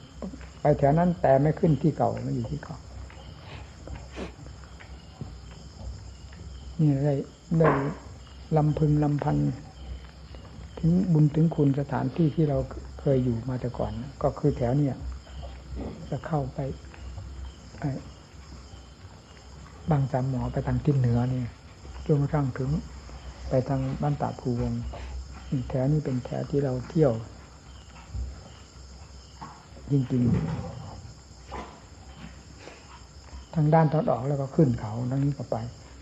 ไปแถวนั้นแต่ไม่ขึ้นที่เก่าไม่อยู่ที่เก่านี่ได้ได้ลำพึงลำพัน ถึงบุญถึงคุณสถานที่ที่เราเคยอยู่มาแต่ก่อน ก็คือแถวเนี่ยจะเข้าไปบางสามหมอไปทางทิศเหนือเนี่ยจนกระทั่งถึง ไปทางบ้านตาภูวงแถวนี้เป็นแถวที่เราเที่ยว จริงๆ ทางด้านตอนออกแล้วก็ขึ้นเขาทางนี้ก็ไป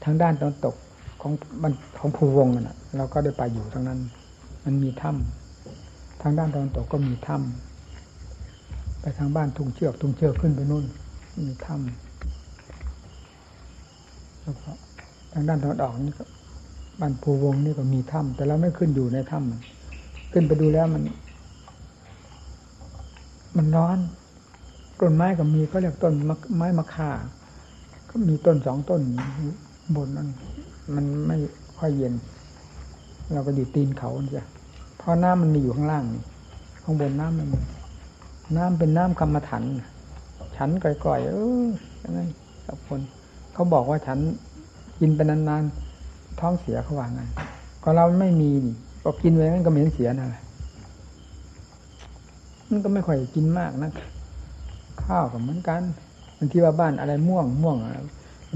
ทางด้านตอนตกของมันของภูวงน่ะเราก็ได้ไปอยู่ทางนั้น มันมีถ้ำทางด้านตอนตกก็มีถ้ำไปทางบ้านทุ่งเชือกทุ่งเชือกขึ้นไปนู่น มีถ้ำแล้วก็ทางด้านตอนออกนี่ก็บ้านภูวงนี่ก็มีถ้ำแต่เราไม่ขึ้นอยู่ในถ้ำขึ้นไปดูแล้วมัน มันร้อนต้นไม้ก็มีก็เรียกต้นไม้มะข่าก็มีต้นสองต้นบนนั้นมันไม่ค่อยเย็น เราก็อยู่ตีนเขาจ้ะเพราะน้ำมันมีอยู่ข้างล่างข้างบนน้ำมันน้ำเป็นน้ำกรรมฐานฉันก่อยๆเอออย่างนั้นกับคนเขาบอกว่าฉันกินไปนานๆท้องเสียเขาว่าไงก็เราไม่มีก็กินไว้มันก็เหม็นเสียนะมันก็ไม่ค่อยกินมากนะข้าวก็เหมือนกันบางทีว่าบ้านอะไรม่วงม่วง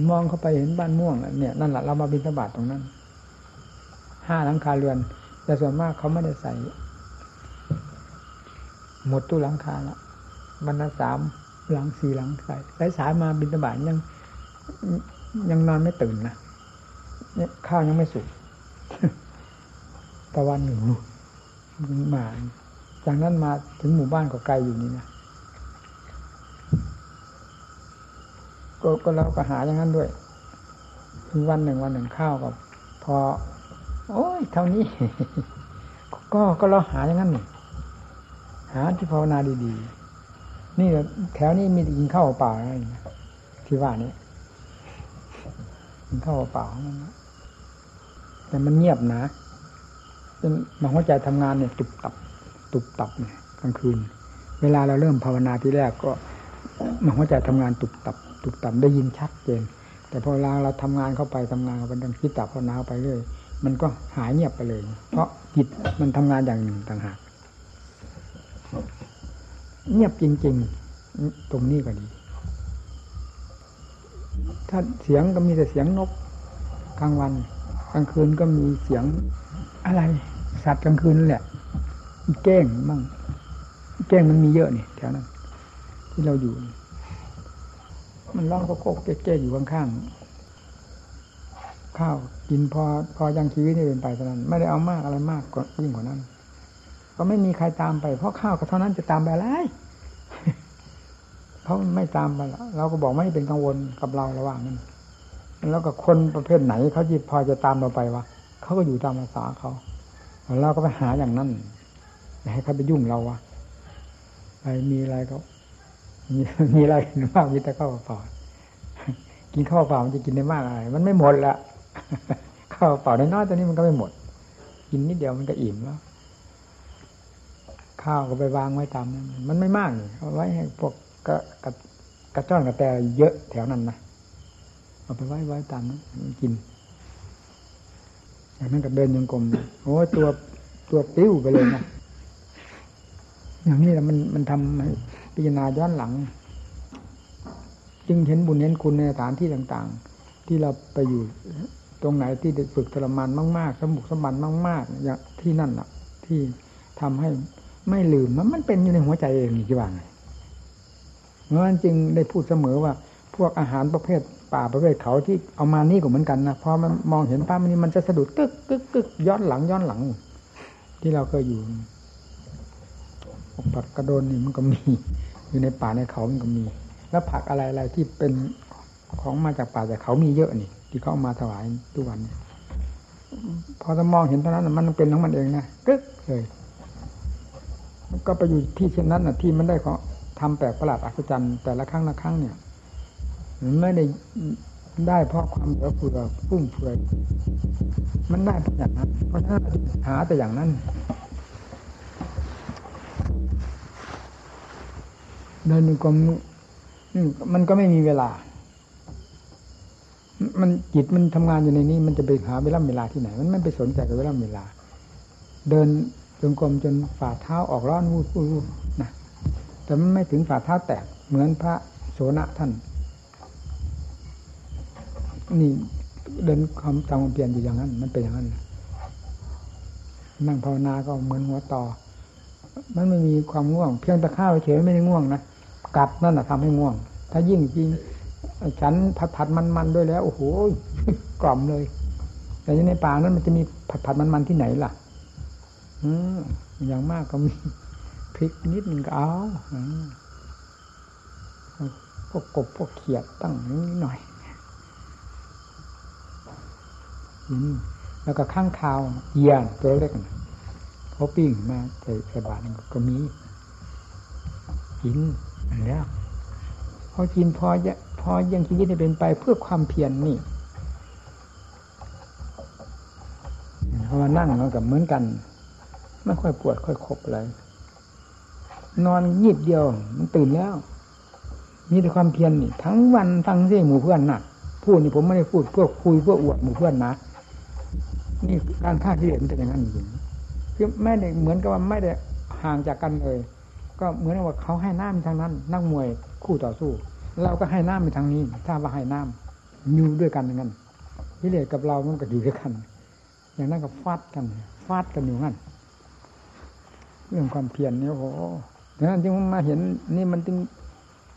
มองเข้าไปเห็นบ้านม่วงเนี่ยนั่นแหละเรามาบินสบาทตรงนั้น ห้าหลังคาเรือน แต่ส่วนมากเขาไม่ได้ใส่ หมดตู้หลังคาละบรรณสามหลังสี่หลังใส่สายสายมาบินสบาทยัง ยังนอนไม่ตื่นนะเนี่ยข้าวยังไม่สุกตะวันหนึ่งมา จากนั้นมาถึงหมู่บ้านก็ไกลอยู่นี่นะก็ก็เราก็หาอย่างนั้นด้วย วันหนึ่งวันหนึ่งข้าวกับพอ โอ้ยเท่านี้ ก็ก็เราหาอย่างนั้นนี่หาที่ภาวนาดีๆ นี่แถวนี้มีกินข้าวเปล่าอะไรที่ว่านี้กินข้าวเปล่าแต่มันเงียบนะจนมาหัวใจทำงานเนี่ยตุบตับ ตุบตับเนี่ยกลางคืน เวลาเราเริ่มภาวนาที่แรกก็มาหัวใจทำงานตุบตับ ตุบตับได้ยินชัดเจนแต่พอเวลาเราทำงานเข้าไปทำงานเข้าไปดังคิดตับภาวนาไปเรื่อย มันก็หายเงียบไปเลย เพราะจิตมันทำงานอย่างหนึ่งต่างหากเงียบจริง ๆ ตรงนี้ก็ดี ถ้าเสียงก็มีแต่เสียงนกกลางวัน กลางคืนก็มีเสียงอะไร สัตว์กลางคืนแหละแก้งมั่งแก้งมันมีเยอะนี่แถวนั้นที่เราอยู่ มันร้องก็โกกแก้อยู่ข้างๆ ข้าวกินพอพอยังชีวิตนี่เป็นไปเท่านั้น ไม่ได้เอามากอะไรมากกว่ายิ่งกว่านั้น ก็ไม่มีใครตามไปเพราะข้าวก็เท่านั้นจะตามไปอะไรเขาไม่ตามไปเราก็บอกไม่เป็นกังวลกับเราระหว่างนั้นแล้วก็คนประเภทไหนเขาจีพอจะตามเราไปวะเขาก็อยู่ตามภาษาเขาเราก็ไปหาอย่างนั้นให้เขาไปยุ่งเราวะไปมีอะไรก็มีมีอะไรมากมีแต่ข้าวเปล่ากินข้าวเปล่ามันจะกินได้มากอะไรมันไม่หมดละ ข้าวเปล่าน้อยๆตัวนี้มันก็ไม่หมด กินนิดเดียวมันก็อิ่มแล้ว ข้าวก็ไปวางไว้ตามนั้นมันไม่มากเลยเอาไว้ให้พวกกระกระกระจ้อนกระแตเยอะแถวนั้นนะเอาไปไว้ไว้ตามนั้นกินอย่างนั้นก็เดินยังกลมโอ้ตัวตัวปิ้วไปเลยนะอย่างนี้แหละมันมันทำพิจารณาย้อนหลัง จึงเห็นบุญเห็นคุณในสถานที่ต่าง ๆ ที่เราไปอยู่ ตรงไหนที่ฝึกทรมานมากๆสมุกสมันมากๆอย่างที่นั่นอะ ที่ทำให้ไม่ลืมมันมันเป็นอยู่ในหัวใจเองนี่ที่ว่าไงเพราะฉะนั้นจึงได้พูดเสมอว่า พวกอาหารประเภทป่าประเภทเขาที่เอามานี่ก็เหมือนกันนะพอมันมองเห็นภาพนี้มันจะสะดุดกึกกึกกึกย้อนหลังย้อนหลัง ที่เราเคยอยู่ผักกระโดนนี่มันก็มี อยู่ในป่าในเขามันก็มี แล้วผักอะไรอะไรที่เป็นของมาจากป่าจากเขามีเยอะนี่ ที่เขาเอามาถวายทุกวันพอจะมองเห็นเท่านั้นมันเป็นของมันเองนะกึ๊กเลยก็ไปอยู่ที่เช่นนั้นนะที่มันได้ของทำแปลกประหลาดอัศจรรย์แต่ละครั้งละครั้งเนี่ยไม่ได้ได้เพราะความเหลือเฟือฟุ่มเฟือยมันได้เพราะอย่างนั้น เพราะถ้าหาแต่อย่างนั้น เดินอยู่กรมมันก็ไม่มีเวลา มันจิตมันทำงานอยู่ในนี้ มันจะไปหาเวลาเวลาที่ไหน มันไม่ไปสนใจกับเวลาเวลา เดินจงกรมจนฝ่าเท้าออกร้อนวูบวูบนะแต่มันไม่ถึงฝ่าเท้าแตกเหมือนพระโสนท่าน นี่เดินคำทำความเปลี่ยนอยู่อย่างนั้น มันเป็นอย่างนั้นนั่งภาวนาก็เหมือนหัวต่อ มันไม่มีความง่วง เพียงแต่ข้าวเฉยไม่ได้ง่วงนะกลับนั่นแหะทำให้ง่วง ถ้ายิ่งจริง ฉันผัดผัดมันมันด้วยแล้ว โอ้โหกล่อมเลย แต่ในป่านั้นมันจะมีผัดผัดมันมันที่ไหนล่ะ อืมอย่างมากก็มีพริกนิดหนึ่งก็เอาพวกกบพวกเขียดตั้งนิดหน่อยแล้วก็ข้างคาวเยียนตัวเล็กเขาปิ้งมาใส่ใส่บาตรก็มีกินอันนี้พอกินพอ พอยังชีวิตเป็นไปเพื่อความเพียรนนี่เพราะว่านั่งเรากับเหมือนกัน ไม่ค่อยปวดค่อยขบอะไรนอนยีบเดียว มันตื่นแล้วมีแต่ความเพียรนี่ ทั้งวันทั้งเสียหมู่เพื่อนน่ะพูดนี่ผมไม่ได้พูดเพื่อคุยเพื่ออวดหมู่เพื่อนนะนี่การฆ่าที่เห็นเป็นอย่างนั้นจริงคือไม่ได้เหมือนกับว่าไม่ได้ห่างจากกันเลย ก็เหมือนว่าเขาให้น้ำทางนั้น นั่งมวยคู่ต่อสู้ เราก็ให้น้ำไปทางนี้ ถ้าว่าให้น้ำอยู่ด้วยกันอย่างนั้นที่เลือกับเรามันก็อยู่ด้วยกัน อย่างนั้นก็ฟาดกันฟาดกันอยู่งั้นเรื่องความเพียรนี่โอ้โหดังนั้นจึงมาเห็นนี่มันจึง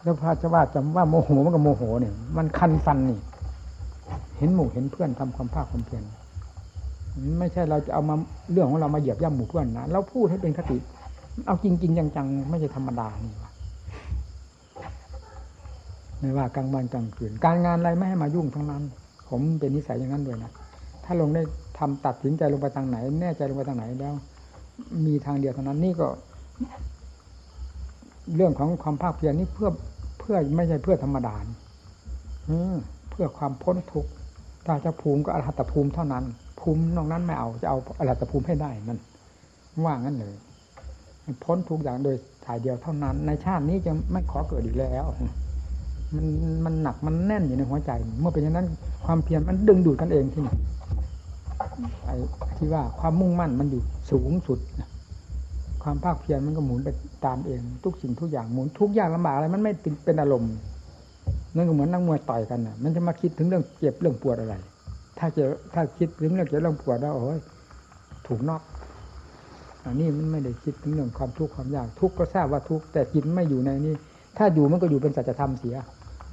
แล้วพาจะว่าจำว่าโมโหมันก็โมโหเนี่ย มันคันฟันนี่ เห็นหมู่เห็นเพื่อนทำความภาคความเพียรไม่ใช่เราจะเอามาเรื่องของเรามาเหยียบย่ำหมู่เพื่อนนะเราพูดให้เป็นคติ เอาจริง ๆ จังๆไม่ใช่ธรรมดานี่ ไม่ว่ากลางวันกลางคืน การงานอะไรไม่ให้มายุ่งทั้งนั้น ผมเป็นนิสัยอย่างนั้นด้วยนะถ้าลงได้ทำตัดสินใจลงไปทางไหน แน่ใจลงไปทางไหนแล้ว มีทางเดียวเท่านั้นนี่ก็ เรื่องของความภาคเพียรนี่เพื่อเพื่อไม่ใช่เพื่อธรรมดาเพื่อความพ้นทุกข์ถ้าจะภูมิก็อรหัตภูมิเท่านั้น ภูมินอกนั้นไม่เอาจะเอาอรหัตภูมิให้ได้นั่นว่างั้นเลยพ้นทุกอย่างโดยถ่ายเดียวเท่านั้น ในชาตินี้จะไม่ขอเกิดอีกแล้ว มันมันหนักมันแน่นอยู่ในหัวใจ เมื่อเป็นอย่างนั้น ความเพียรมันดึงดูดกันเองที่นี่ไอ้ที่ว่าความมุ่งมั่นมันอยู่สูงสุดความภาคเพียรมันก็หมุนไปตามเอง ทุกสิ่งทุกอย่างหมุนทุกอย่างลำบากอะไรมันไม่เป็นอารมณ์นั่นก็เหมือนนักมวยต่อยกันนะมันจะมาคิดถึงเรื่องเจ็บเรื่องปวดอะไร ถ้าเจอถ้าคิดถึงเรื่องเจ็บเรื่องปวดแล้วโอ้ยถูกนอกอันนี้มันไม่ได้คิดถึงเรื่องความทุกข์ความยากทุกข์ก็ทราบว่าทุกข์แต่จิตไม่อยู่ในนี้ ถ้าอยู่มันก็อยู่เป็นสัจธรรมเสีย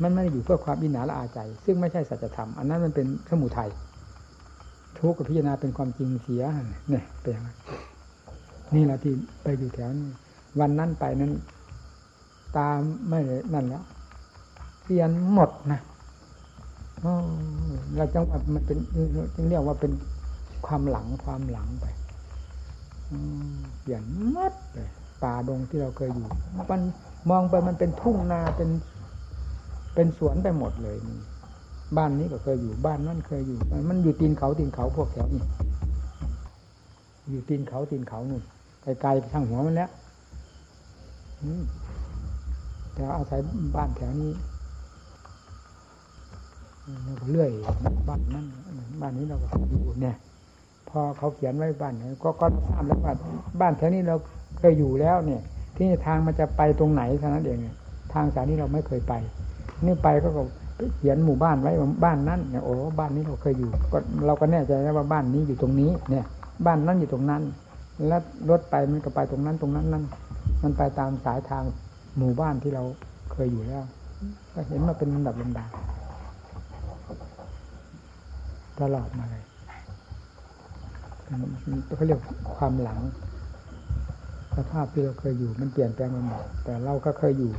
มันไม่ได้อยู่เพื่อความอินหนาละอาใจ ซึ่งไม่ใช่สัจธรรม อันนั้นมันเป็นสมุทัยทุกข์กับพิจารณาเป็นความจริงเสียเนี่ยเป็นอย่างนั้นนี่แหละที่ไปอยู่แถวนี้วันนั้นไปนั้น ตามไม่นั่นแล้วเรียนหมดนะเราจังว่ามันเป็นจึงเรียกว่าเป็นความหลังความหลังไปเปลี่ยนมัดป่าดงที่เราเคยอยู่ มันมองไปมันเป็นทุ่งนาเป็น เป็นสวนไปหมดเลยนี่บ้านนี้ก็เคยอยู่บ้านนั่นเคยอยู่ มันอยู่ตีนเขาตีนเขาพวกแถวนี้อยู่ตีนเขาตีนเขานู่นไกลๆทางหัวมันแล้วแต่อาศัยบ้านแถวนี้เรื่อยบ้านนั้นบ้านนี้เราก็อยู่เนี่ย พอเขาเขียนไว้บ้านก็ก็ทราบแล้วว่าบ้านแถวนี้เราเคยอยู่แล้วเนี่ย ที่ทางมันจะไปตรงไหนเท่านั้นเองทางสายนี้เราไม่เคยไป นี่ไปก็เขียนหมู่บ้านไว้บ้านนั้นเนี่ยโอ้บ้านนี้เราเคยอยู่ก็เราก็แน่ใจแล้วว่าบ้านนี้อยู่ตรงนี้ เนี่ย บ้านนั้นอยู่ตรงนั้น แล้วรถไปมันก็ไปตรงนั้นตรงนั้นนั่นมันไปตามสายทางหมู่บ้านที่เราเคยอยู่แล้วก็เห็นมาเป็นลำดับลำดับตลอดมาเลยเขาเรียกความหลังสภาพที่เราเคยอยู่มันเปลี่ยนแปลงไปหมดแต่เราก็เคยอยู่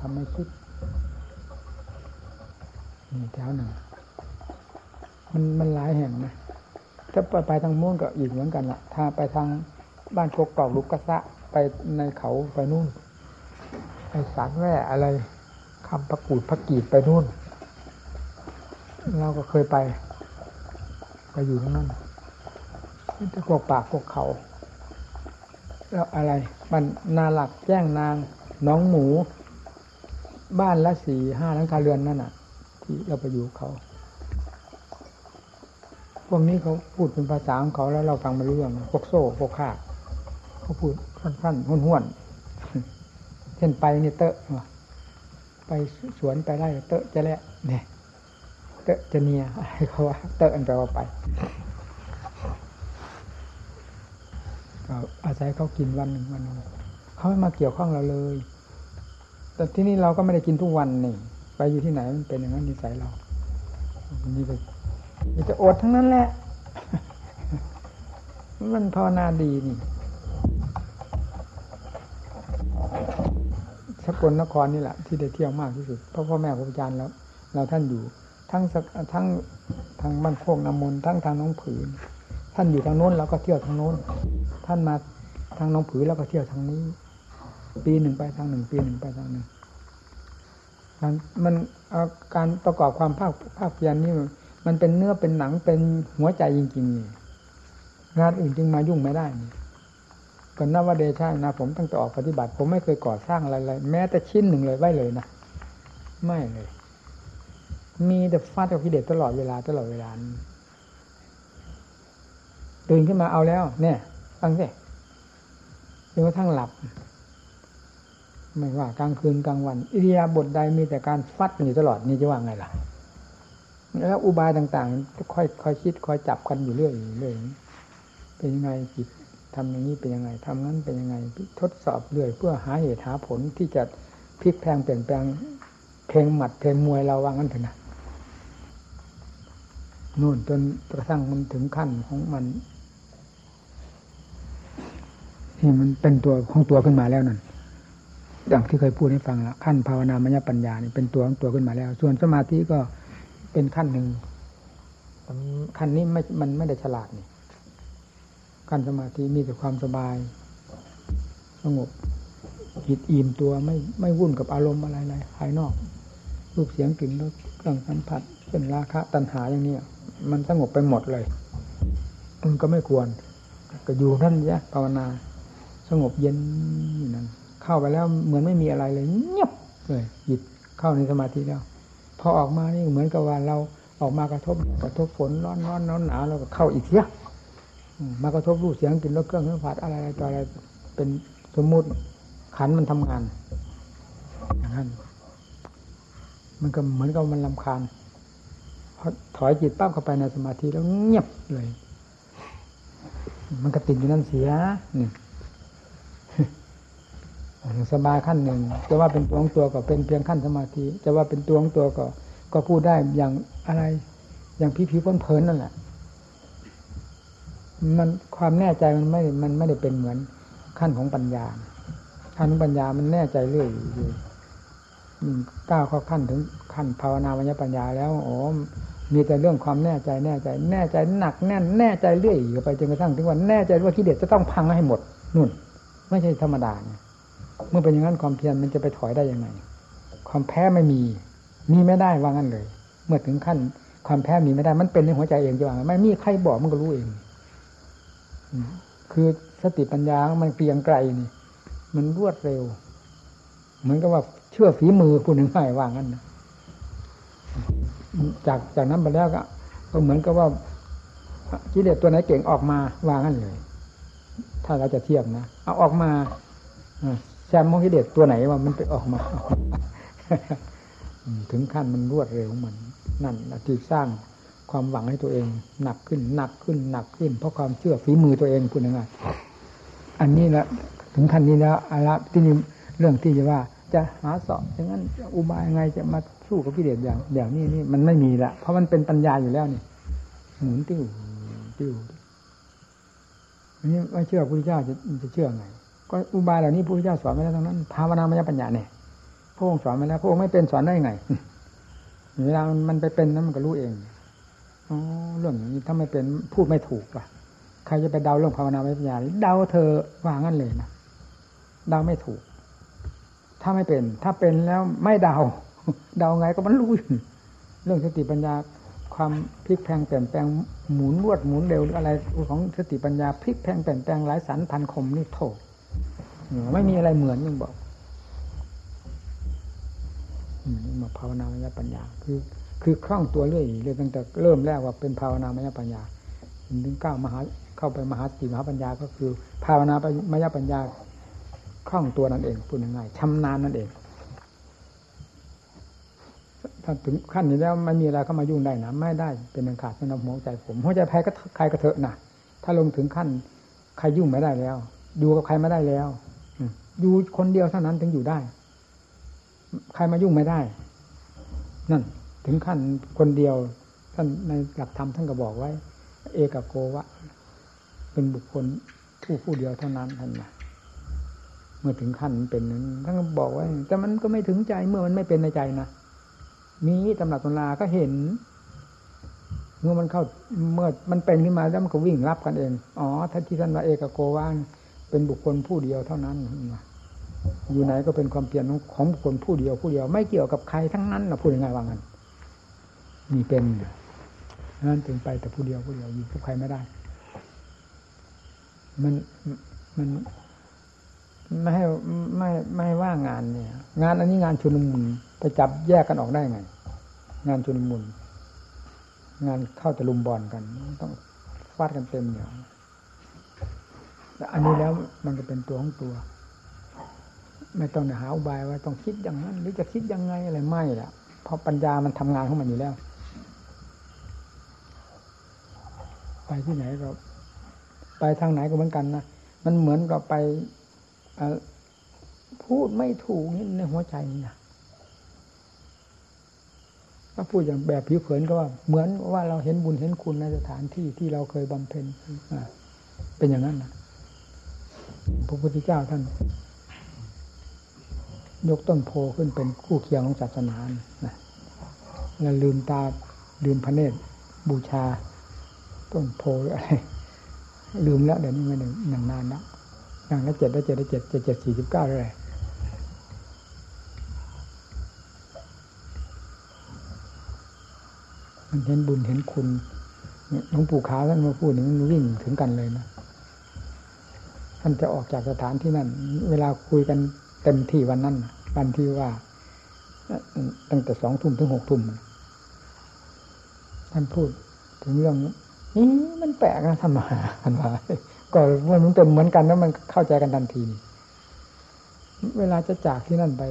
ทำให้คิด นี่แถวหนึ่งมันมันหลายแห่งนะถ้าไปไปทางม้นก็อีกเหมือนกันละถ้าไปทางบ้านโคกกอกลุกกระซะไปในเขาไปนู่นไปสารแว่อะไรคำประกูดพักกีดไปนู่น เราก็เคยไป ไปอยู่ตรงนั้นจะพวกปากพวกเขา แล้วอะไร มันนาหลักแจ้งนางน้องหมู บ้านละสี่ห้าหลังคาเรือนนั่นอะ ที่เราไปอยู่เขาพวกนี้เขาพูดเป็นภาษาของเขาแล้วเราฟังม่รู้เรื่องพวกโซ่พวกข้าเขาพูดสั้นๆห้วนๆเช่นไปนี่เตอะไปสวนไปไร่เตอะจะและเนี่ยเตอะจะเนียอะไรเขาว่าเตอะอันแปลว่าไปก็อาศัยเขากินวันหนึ่งวันหนึ่งเขาไม่มาเกี่ยวข้องเราเลย แต่ที่นี่เราก็ไม่ได้กินทุกวันนี่ ไปอยู่ที่ไหนมันเป็นอย่างนั้นนิสัยเรานี่ไปมันจะอดทั้งนั้นแหละ มันภาวนาดีนี่สกลนครนี่แหละที่ได้เที่ยวมากที่สุด เพราะพ่อแม่ครูอาจารย์แล้ว เราท่านอยู่ ทั้งทั้งทางบ้านโคกน้ำมนต์ทั้งทางน้องผืน ท่านอยู่ทางโน้นเราก็เที่ยวทางโน้น ท่านมาทางน้องผืนแล้วก็เที่ยวทางนี้ ปีหนึ่งไปทางหนึ่ง ปีหนึ่งไปทางหนึ่ง มันมันการประกอบความภาคภาคเพียรนี่มันเป็นเนื้อเป็นหนังเป็นหัวใจจริงๆนี่งานอื่นจึงมายุ่งไม่ได้นี่ก็นับว่าเดชานะ ผมตั้งแต่ออกปฏิบัติ ผมไม่เคยก่อสร้างอะไรเลยแม้แต่ชิ้นหนึ่งเลยไว้เลยนะไม่เลย มีแต่ฟาดกับพิเดชตลอดเวลาตลอดเวลาตื่นขึ้นมาเอาแล้ว เนี่ย ฟังสิจนกระทั่งหลับ ไม่ว่ากลางคืนกลางวัน อิริยาบถใดมีแต่การฟัดอยู่ตลอดนี่จะว่าไงล่ะ แล้วอุบายต่างๆค่อยค่อยคิดค่อยจับกันอยู่เรื่อยเรื่อยเป็นยังไงจิตทำอย่างนี้เป็นยังไงทำนั้นเป็นยังไงทดสอบเรื่อยเพื่อหาเหตุหาผลที่จะพลิกแพลงเปลี่ยนแปลงเพลงหมัดเพลงมวยเราวางั้นเถอะนะนู่นจนกระทั่งมันถึงขั้นของมันที่มันเป็นตัวของตัวขึ้นมาแล้วนั่น อย่างที่เคยพูดให้ฟังละขั้นภาวนามยปัญญานี่เป็นตัวของตัวขึ้นมาแล้ว ส่วนสมาธิก็เป็นขั้นหนึ่งขั้นนี้ไม่มันไม่ได้ฉลาดนี่ขั้นสมาธิมีแต่ความสบายสงบจิตอิ่มตัวไม่ไม่วุ่นกับอารมณ์อะไรอะไรภายนอก รูปเสียงกลิ่นรสเครื่องสัมผัสเป็นราคะตัณหาอย่างนี้มันสงบไปหมดเลยมันก็ไม่ควร ก็อยู่นั่นเนี่ยภาวนา สงบเย็นนั่น เข้าไปแล้วเหมือนไม่มีอะไรเลยเงียบเลยจิตเข้าในสมาธิแล้ว พอออกมานี่เหมือนกับว่าเราออกมากระทบกระทบฝนร้อนร้อนหนาวหนาวเราก็เข้าอีกเสียมากระทบรูปเสียงกลิ่นรสเครื่องสัมผัสอะไรอะไรต่ออะไรเป็นสมมุติขันมันทำงานอย่างนั้นมันก็เหมือนกับมันลำคาญพอถอยจิตปั๊บเข้าไปในสมาธิแล้วเงียบเลย มันก็ติดอยู่นั่นเสียนี่ สบาขั้นหนึ่งจะว่าเป็นตัวของตัวก็เป็นเพียงขั้นสมาธิจะว่าเป็นตัวของตัวก็ ก็พูดได้อย่างอะไร อย่างพี่ผีพ้นเพลินนั่นแหละ มันความแน่ใจมันไม่ มันไม่ได้เป็นเหมือนขั้นของปัญญาขั้นของปัญญามันแน่ใจเรื่อยอยู่ก้าวเข้าขั้นถึงขั้นภาวนาวิญญาปัญญาแล้วโอ้มีแต่เรื่องความแน่ใจแน่ใจ แน่ใจหนักแน่นแน่ใจเรื่อยไปจนกระทั่งถึงวันแน่ใจว่ากิเลสจะต้องพังให้หมดนุ่น ไม่ใช่ธรรมดาเนี่ย เมื่อเป็นอย่างนั้นความเพียรมันจะไปถอยได้ยังไง ความแพ้ไม่มี มีไม่ได้ว่างั้นเลย เมื่อถึงขั้น ความแพ้มีไม่ได้ มันเป็นในหัวใจเองจะว่าไม่มีใครบอกมันก็รู้เองคือสติปัญญา มันเพียงไกลนี่ มันรวดเร็ว เหมือนกับว่าเชื่อฝีมือผู้หนึ่งให้ว่างั้นนะจากจากนั้นไปแล้วก็ก็เหมือนกับว่ากิเลสตัวไหนเก่งออกมาว่างั้นเลย ถ้าเราจะเทียบนะเอาออกมา แซมโมหิเดตตัวไหนว่ามันไปออกมา ถึงขั้นมันรวดเร็วมันนั่นที่สร้างความหวังให้ตัวเองหนักขึ้นหนักขึ้นหนักขึ้น เพราะความเชื่อฝีมือตัวเองพูดง่ายอันนี้ละถึงขั้นนี้แล้วอะไรที่นี่เรื่องที่จะว่า จะหาสอบอย่างนั้นอุบายไงจะมาสู้กับพิเดชอย่างอย่างนี้นี่มันไม่มีละเพราะมันเป็นปัญญาอยู่แล้วนี่หมุนติ้วติ้วอันนี้ไม่เชื่อพระพุทธเจ้าจะจะเชื่อไง ก็อุบายเหล่านี้พระพุทธเจ้าสอนไว้แล้วทั้งนั้น ภาวนามยปัญญาเนี่ยพระองค์สอนมาแล้วพระองค์ไม่เป็นสอนได้ไงเวลามันไปเป็นนั้นมันก็รู้เองอ๋อเรื่องอย่างนี้ถ้าไม่เป็นพูดไม่ถูกอะ ใครจะไปเดาเรื่องภาวนามยปัญญาเดาเธอว่างั้นเลยนะเดาไม่ถูก ถ้าไม่เป็น ถ้าเป็นแล้วไม่เดา เดาไงก็มันรู้เรื่องสติปัญญาความพลิกแพงเปลี่ยนแปลงหมุนรวดหมุนเร็วอะไรของสติปัญญาพลิกแพงเปลี่ยนแปลงหลายสันพันคมนี่โถ ไม่มีอะไรเหมือนยังบอกมาภาวนามยปัญญา คือ คือคล่องตัวเรื่อยเลยตั้งแต่เริ่มแรกว่าเป็นภาวนามยปัญญาถึงก้าวมหาเข้าไปมหาสติมหาปัญญาก็คือ ภาวนามยปัญญาคล่องตัวนั่นเองพูดง่ายๆชำนาญนั่นเอง ถ้าถึงขั้นนี้แล้วไม่มีอะไรเข้ามายุ่งได้นะไม่ได้เป็นอันขาดสำหรับหัวใจผมหัวใจใครก็ใครก็เถอะนะถ้าลงถึงขั้น ใครยุ่งไม่ได้แล้วอยู่กับใครไม่ได้แล้ว อยู่คนเดียวเท่านั้นถึงอยู่ได้ ใครมายุ่งไม่ได้ นั่น ถึงขั้นคนเดียวท่านในหลักธรรมท่านก็บอกไว้ เอกโกวะ เป็นบุคคลผู้ผู้เดียวเท่านั้นท่านนะเมื่อถึงขั้นเป็นนั้นท่านก็บอกไว่าแต่มันก็ไม่ถึงใจเมื่อมันไม่เป็นในใจนะมีตำหนักตำราก็เห็น เมื่อมันเข้าเมื่อมันเป็นขึ้นมาแล้วมันก็วิ่งรับกันเอง อ๋อท่านที่ท่านว่าเอกโกวาน เป็นบุคคลผู้เดียวเท่านั้นอยู่ไหนก็เป็นความเปลี่ยนของบุคคลผู้เดียวผู้เดียว ไม่เกี่ยวกับใครทั้งนั้นนะพูดยังไงว่างั้นมีเป็นนั่นถึงไปแต่ผู้เดียวผู้เดียวอยู่กับใครไม่ได้ มันมันไม่ให้ไม่ไม่ว่างานเนี่ย งานอันนี้งานชุนมุนไปจับแยกกันออกได้ไง งานชุนมุนงานเข้าตะลุมบอลกัน ต้องฟาดกันเต็มเหนียว อันนี้แล้วมันก็เป็นตัวของตัว ไม่ต้องหาอุบายว่าต้องคิดอย่างนั้น หรือจะคิดยังไงอะไรไม่ละเพราะปัญญามันทำงานของมันอยู่แล้ว ไปที่ไหนก็ ไปทางไหนก็เหมือนกันนะมันเหมือนกับไปพูดไม่ถูกนี่ในหัวใจนี่นะถ้าพูดอย่างแบบผิวเผินก็ว่าเหมือนว่าเราเห็นบุญเห็นคุณในสถานที่ที่เราเคยบำเพ็ญเป็นอย่างนั้นนะ พระพุทธเจ้าท่าน ยกต้นโพขึ้นเป็นคู่เคียงของศาสนานะแล้วลืมตาลืมพระเนตรบูชา ต้นโพหรืออะไรลืมแล้วเดี๋ยวนี้ไม่หนึ่งนานแล้วอย่างละเจ็ดละเจ็ดละเจ็ดเจ็ดเจ็ดสี่สิบเก้าเลยมันเห็นบุญเห็นคุณหลวงปู่ขาวท่านมาพูดนี่มันวิ่งถึงกันเลยนะานจะออกจากสถานที่นั่น เวลาคุยกันเต็มที่วันนั้นวันที่ว่า ตั้งแต่สองทุ่มถึงหกทุ่มท่านพูดถึงเรื่องนี้มันแปลกนะทำไมท่านว่าก็ว่ามันเป็นเหมือนกันแล้วมันเข้าใจกันทันที เวลาจะจากที่นั่นไป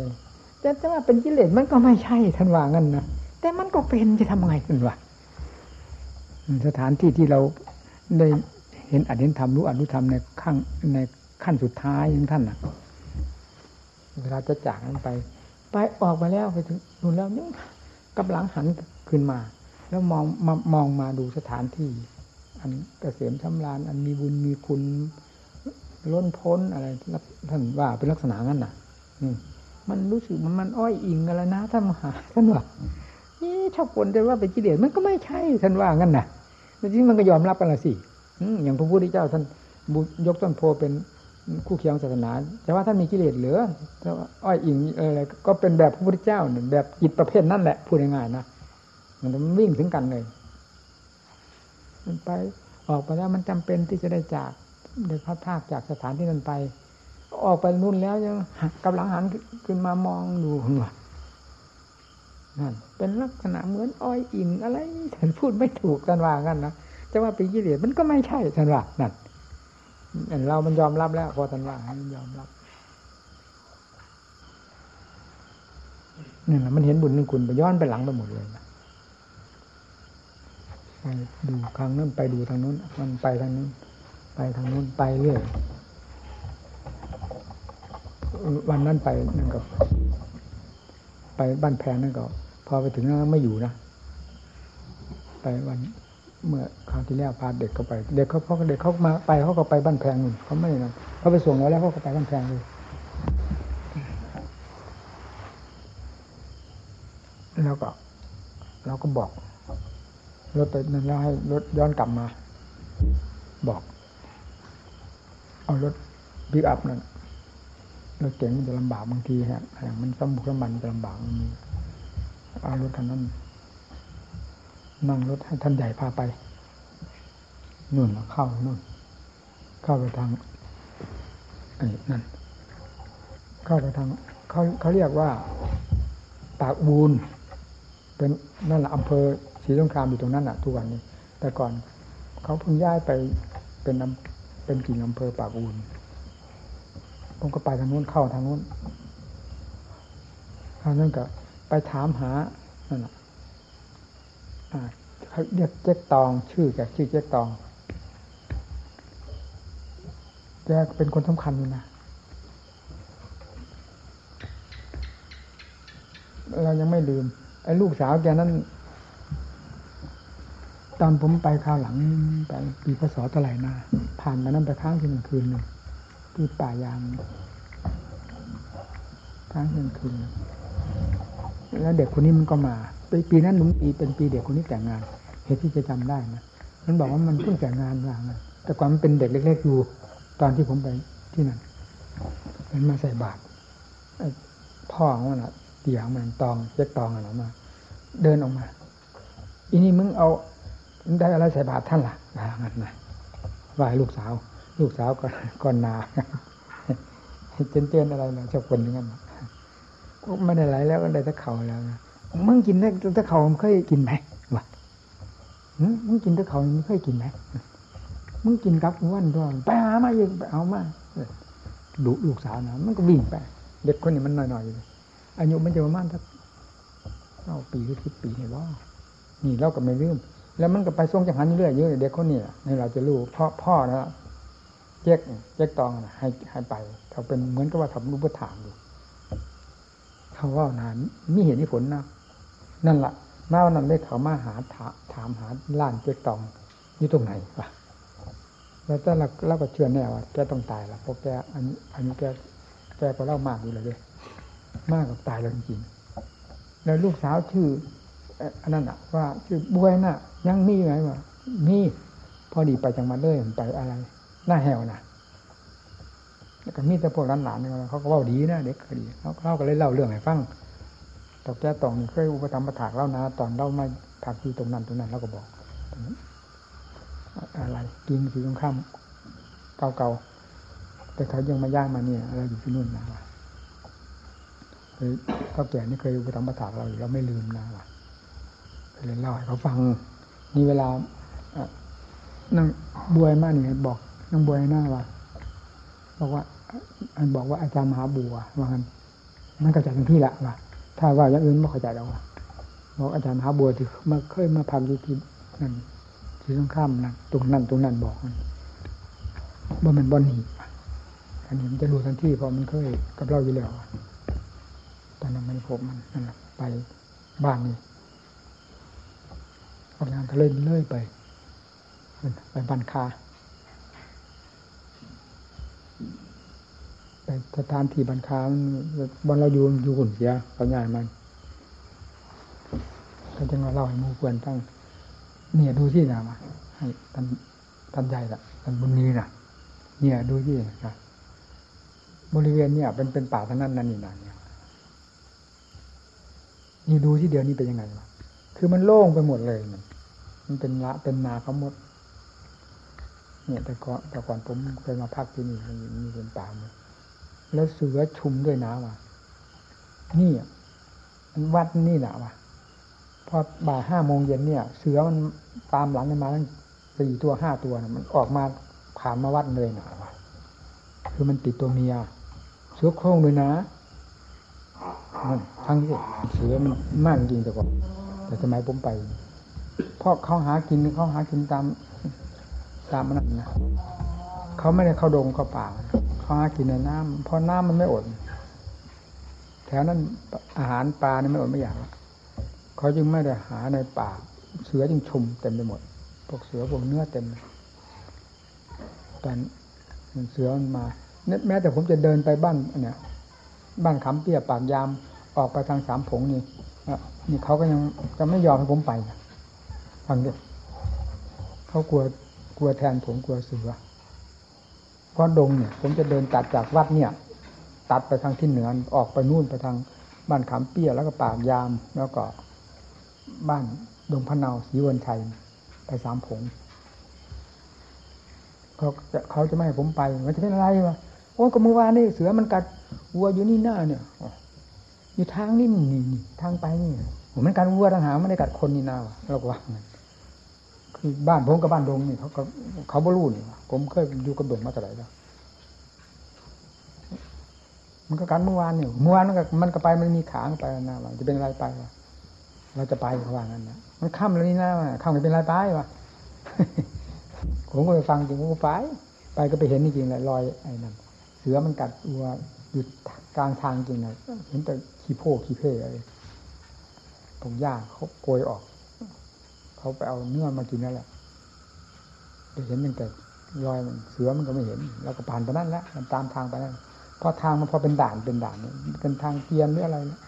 แต่จะว่าเป็นกิเลสมันก็ไม่ใช่ท่านว่างั้นนะแต่มันก็เป็นจะทำไงท่านว่าสถานที่ที่เราได้ เห็นอดีตธรรมรู้อนุธรรมในขั้งในขั้นสุดท้ายของท่านน่ะเวลาจะจากนั้นไป ไปออกมาแล้วไปถึงนู่นแล้วนี่กำลังหันขึ้นมา แล้วมองมามองมาดูสถานที่ อันเกษมชำราญอันมีบุญมีคุณล้นพ้นอะไรท่านว่าเป็นลักษณะนั้นน่ะมันรู้สึกมันมันอ้อยอิงกันแล้วนะท่านมหาท่านว่านี่ชอบคนแต่ว่าเป็นกิเลสมันก็ไม่ใช่ท่านว่างั้นน่ะจริงมันก็ยอมรับกันละสิ อย่างพระพุทธเจ้าท่านยกต้นโพเป็นคู่เคียงศาสนา แต่ว่าท่านมีกิเลสเหลืออ้อยอิงอะไรก็เป็นแบบพระพุทธเจ้าเนี่ยแบบจิตประเภทนั่นแหละพูดง่ายๆนะมันวิ่งถึงกันเลย มันไปออกไปแล้วมันจำเป็นที่จะได้จากเดินพัดภาคจากสถานที่นั้นไป ออกไปนู่นแล้วยังกำลังหันขึ้นมามองดูว่านั่นเป็นลักษณะเหมือนอ้อยอิงอะไรฉันพูดไม่ถูกกันว่ากันนะ จะว่าเป็นกิเลสมันก็ไม่ใช่ท่านว่านั่นเรามันยอมรับแล้วพอท่านว่ามันยอมรับนี่แหละมันเห็นบุญนึงคุณไปย้อนไปหลังไปหมดเลยนะไปดูทางนั้นไปดูทางนู้น มันไปทางนู้น ไปทางนู้นไปเรื่อยวันนั้นไปนั่นก็ไปบ้านแพงนั่นก็ พอไปถึงนั้นไม่อยู่นะ ไปวัน เมื่อคราวที่แล้วพาเด็กเข้าไป เด็กเขาเพ่อเด็กเขามาไปเขาก็ไปบ้านแพงนู่นเขาไม่นั่นเขาไปส่งแล้แล้วเขาก็ไปบ้านแพงเลยแล้วก็เราก็บอกรถไปนั่นแล้วให้รถย้อนกลับมา บอก เอารถบิ๊กอัพนั่นรถเก๋งมันจะลำบากบางทีฮะอย่างมันซ่อมบุกน้ำมันจะลำบากมันเอารถคันนั้น นั่งรถให้ท่านใหญ่พาไปนู่นเข้านู่น เข้าไปทางไอ้นั่น เข้าไปทางเขาเขาเรียกว่าปากบูนเป็นนั่นแหละอำเภอศรีสงครามอยู่ตรงนั้นอะทุกวันนี้ แต่ก่อนเขาเพิ่งย้ายไปเป็นเป็นกิ่งอำเภอปากอูนผมก็ไปทางนู้นเข้าทางนู้นทางนั้นก็ไปถามหานั่นแหละ เขาเรียกเจ๊กตอง ชื่อแกชื่อเจ๊กตองแกเป็นคนสำคัญนะเรายังไม่ลืม ไอ้ลูกสาวแกนั้น ตอนผมไปคราวหลังไปปีพศเท่าไหร่นาผ่านมานั้นไปค้างที่หนึ่งคืนหนึ่งที่ป่ายางค้างที่หนึ่งคืน แล้วเด็กคนนี้มันก็มา ปีนั้นหนุ่มปีเป็นปีเด็กคนนี้แต่งงาน เหตุที่จะจำได้นะมันบอกว่ามันเพิ่งแต่งงานมาแต่ก่อนมันเป็นเด็กเล็กๆอยู่ตอนที่ผมไปที่นั่นมันมาใส่บาตรพ่อของมันอะเตียงมันตองเจ็ดตองอะไรมา เดินออกมาอีนี่มึงเอาได้อะไรใส่บาตรท่านล่ะว่างั้นนะว่าลูกสาว ลูกสาวก็ก่อนนาเจนเจนอะไรนะชอบคนอย่างนั้นไม่ได้ไรแล้วก็ได้ตะเข่าแล้วนะ มึงกินได้ตะเข่ามึงเคยกินไหมวะมึงกินตะเข่ามึงเคยกินไหมมึงกินกับวันด้วยไปหามาเองไปเอามาดูลูกสาวนะมันก็วิ่งไปเด็กคนนี้มันหน่อยๆอยู่อายุมันจะประมาณสักเก้าปีหรือสิบปีเนี่ยว่านี่เราก็ไม่ลืมแล้วมันก็ไปส่งจังหันเรื่อยเยอะเด็กคนนี้ในเราจะรู้พ่อพ่อนะเจ๊กเจ๊กตองให้ให้ไปเขาเป็นเหมือนกับว่าทำรูปถามดูเขาว่านานมีเหตุมีผลนะ นั่นแหละมาวันนั้นได้เขามาหาถามหาล้านเจ๊ตองอยู่ตรงไหนวะแล้วแต่เราเราก็เชื่อแน่ว่าแกต้องตายละเพราะแกอันอันนี้แกแกก็เล่ามากอยู่เลยเลยมากกับตายแล้วจริงๆแล้วลูกสาวชื่ออันนั้นอะว่าชื่อบวยน่ะ ยังมีไหมวะมีพอดีไปจังมาเลยไปอะไร หน้าแหวนะแล้วก็มีแต่พวกหลานๆเนี่ยเขาก็เล่าดีนะเด็กก็ดีเขาเล่าก็เลยเล่าเรื่องให้ฟัง ตอกแก้ตองเคยอุปธรรมประถากเล่านะ ตอนเล่ามาผักที่ตรงนั้นตรงนั้นเราก็บอก อะไร กินสีตรงข้ามเก่าๆแต่เขายังมาย่างมาเนี่ยอะไรอยู่ที่นู่นนะว่าเขาแก่นี่เคยอุปธรรมประถากเราอยู่เราไม่ลืมนะว่าเลยเล่าให้เขาฟังนี่เวลานั่งบวยมากนี่บอกนั่งบวยหน้าว่าบอกว่า อันบอกว่าอาจารย์มหาบัวว่างันมันก็จะเป็นที่ละว่า ถ้าว่าอย่างอื่นไม่เข้าใจแล้วว่าบอกอาจารย์มหาบัวที่มาเคยมาพักอยู่ที่นั่นที่ต้องข้ามนั่นตรงนั้นตรงนั้นบอกมันบ่มันบอลหนีอันนี้มันจะรู้ทันทีเพราะมันเคยกับเราอยู่แล้วตอนนั้นไม่พบมันนั่นแหละไปบ้านนี้ออกงานก็เลเลื่อยไป ไปบันคาไป สถานที่บันคาบนเราอยู่อยู่หุ่นเสียเขาใหญ่มันก็จะมาเล่าให้มูเพื่อนตั้งเนี่ยดูที่นะมาให้ท่านท่านใหญ่ละท่านบุญนี้นะเนี่ยดูที่นะบริเวณเนี่ยเป็นเป็นป่าทั้งนั้นนั่นนี่นาเนี่ยนี่ดูที่เดียวนี้เป็นยังไงวะคือมันโล่งไปหมดเลยมันมันเป็นละเป็นนาเขาหมด เนี่ยแต่ก่อนแต่ก่อนผมเคยมาพักที่นี่มันมีเป็นป่าหมด แล้วเสือชุมด้วยนะว่ะ นี่วัดนี่หนะว่ะพอบ่ายห้าโมงเย็นเนี่ย เสือมันตามหลังกันมาตั้งสี่ตัวห้าตัวนะมันออกมาผ่านมาวัดเลยหนะว่ะคือมันติดตัวเมียเสือโคร่งด้วยนะทั้งที่เสือมันมากจริงแต่ก่อนแต่สมัยผมไปเพราะเขาหากินเขาหากินตามตามนั้นนะเขาไม่ได้เข้าดงเข้าป่า เขาหากินในน้ำเพราะน้ำมันไม่อดแถวนั้นอาหารปลาเนี่ยไม่อดไม่อยากเขาจึงไม่ได้หาในป่าเสือจึงชุมเต็มไปหมด พวกเสือพวกเนื้อเต็มตอนเสือมันมาแม้แต่ผมจะเดินไปบ้านเนี่ยบ้านขำเปียปากยามออกไปทางสามผงนี่นี่เขาก็ยังจะไม่ยอมให้ผมไปฟังดิเขากลัวกลัวแทนผมกลัวเสือ เพราะดงเนี่ย ผมจะเดินตัดจากวัดเนี่ย ตัดไปทางที่เหนือออกไปนู่นไปทางบ้านขามเปี้ยแล้วก็ปากยาม แล้วก็บ้านดงพะเนาศรีวันชัยไปสามผงเขาจะเขาจะไม่ให้ผมไป มันจะเป็นอะไรวะโอ้ก็มือวานนี่เสือมันกัดวัวอยู่นี่หน้าเนี่ยอยู่ทางนี่นี่ทางไปนี่ผมมันการวัวทางหาไม่ได้กัดคนนี่นาวเราก็ว่า คือบ้านผมกับบ้านดงนี่เขาก็เขาบ่รู้นี่ผมเคยอยู่กับดงมาแต่ไหนแล้วมันก็การเมื่อวานเนี่ยเมื่อวานมันก็มันก็ไปมันมีขางไปนะว่าจะเป็นอะไรไปวะเราจะไปเขาว่างั้นนะมันค่ำแล้วนี่นะค่ำไม่เป็นไรไปวะผมก็ไปฟังจริงผมก็ไปไปก็ไปเห็นจริงๆแหละรอยไอ้นั่นเสือมันกัดวัวอยู่กลางทางจริงนะเห็นแต่ขี้โพกขี้เพ่อะไรผมย่าเขาโกยออก เขาไปเอาเนื้อมากินนั่นแหละเห็นตั้งแต่รอยมันเสือมันก็ไม่เห็นเราก็ผ่านไปนั่นแหละมันตามทางไปนั่นเพราะทางมันพอเป็นด่านเป็นด่านเป็นทางเกียนหรืออะไรนะ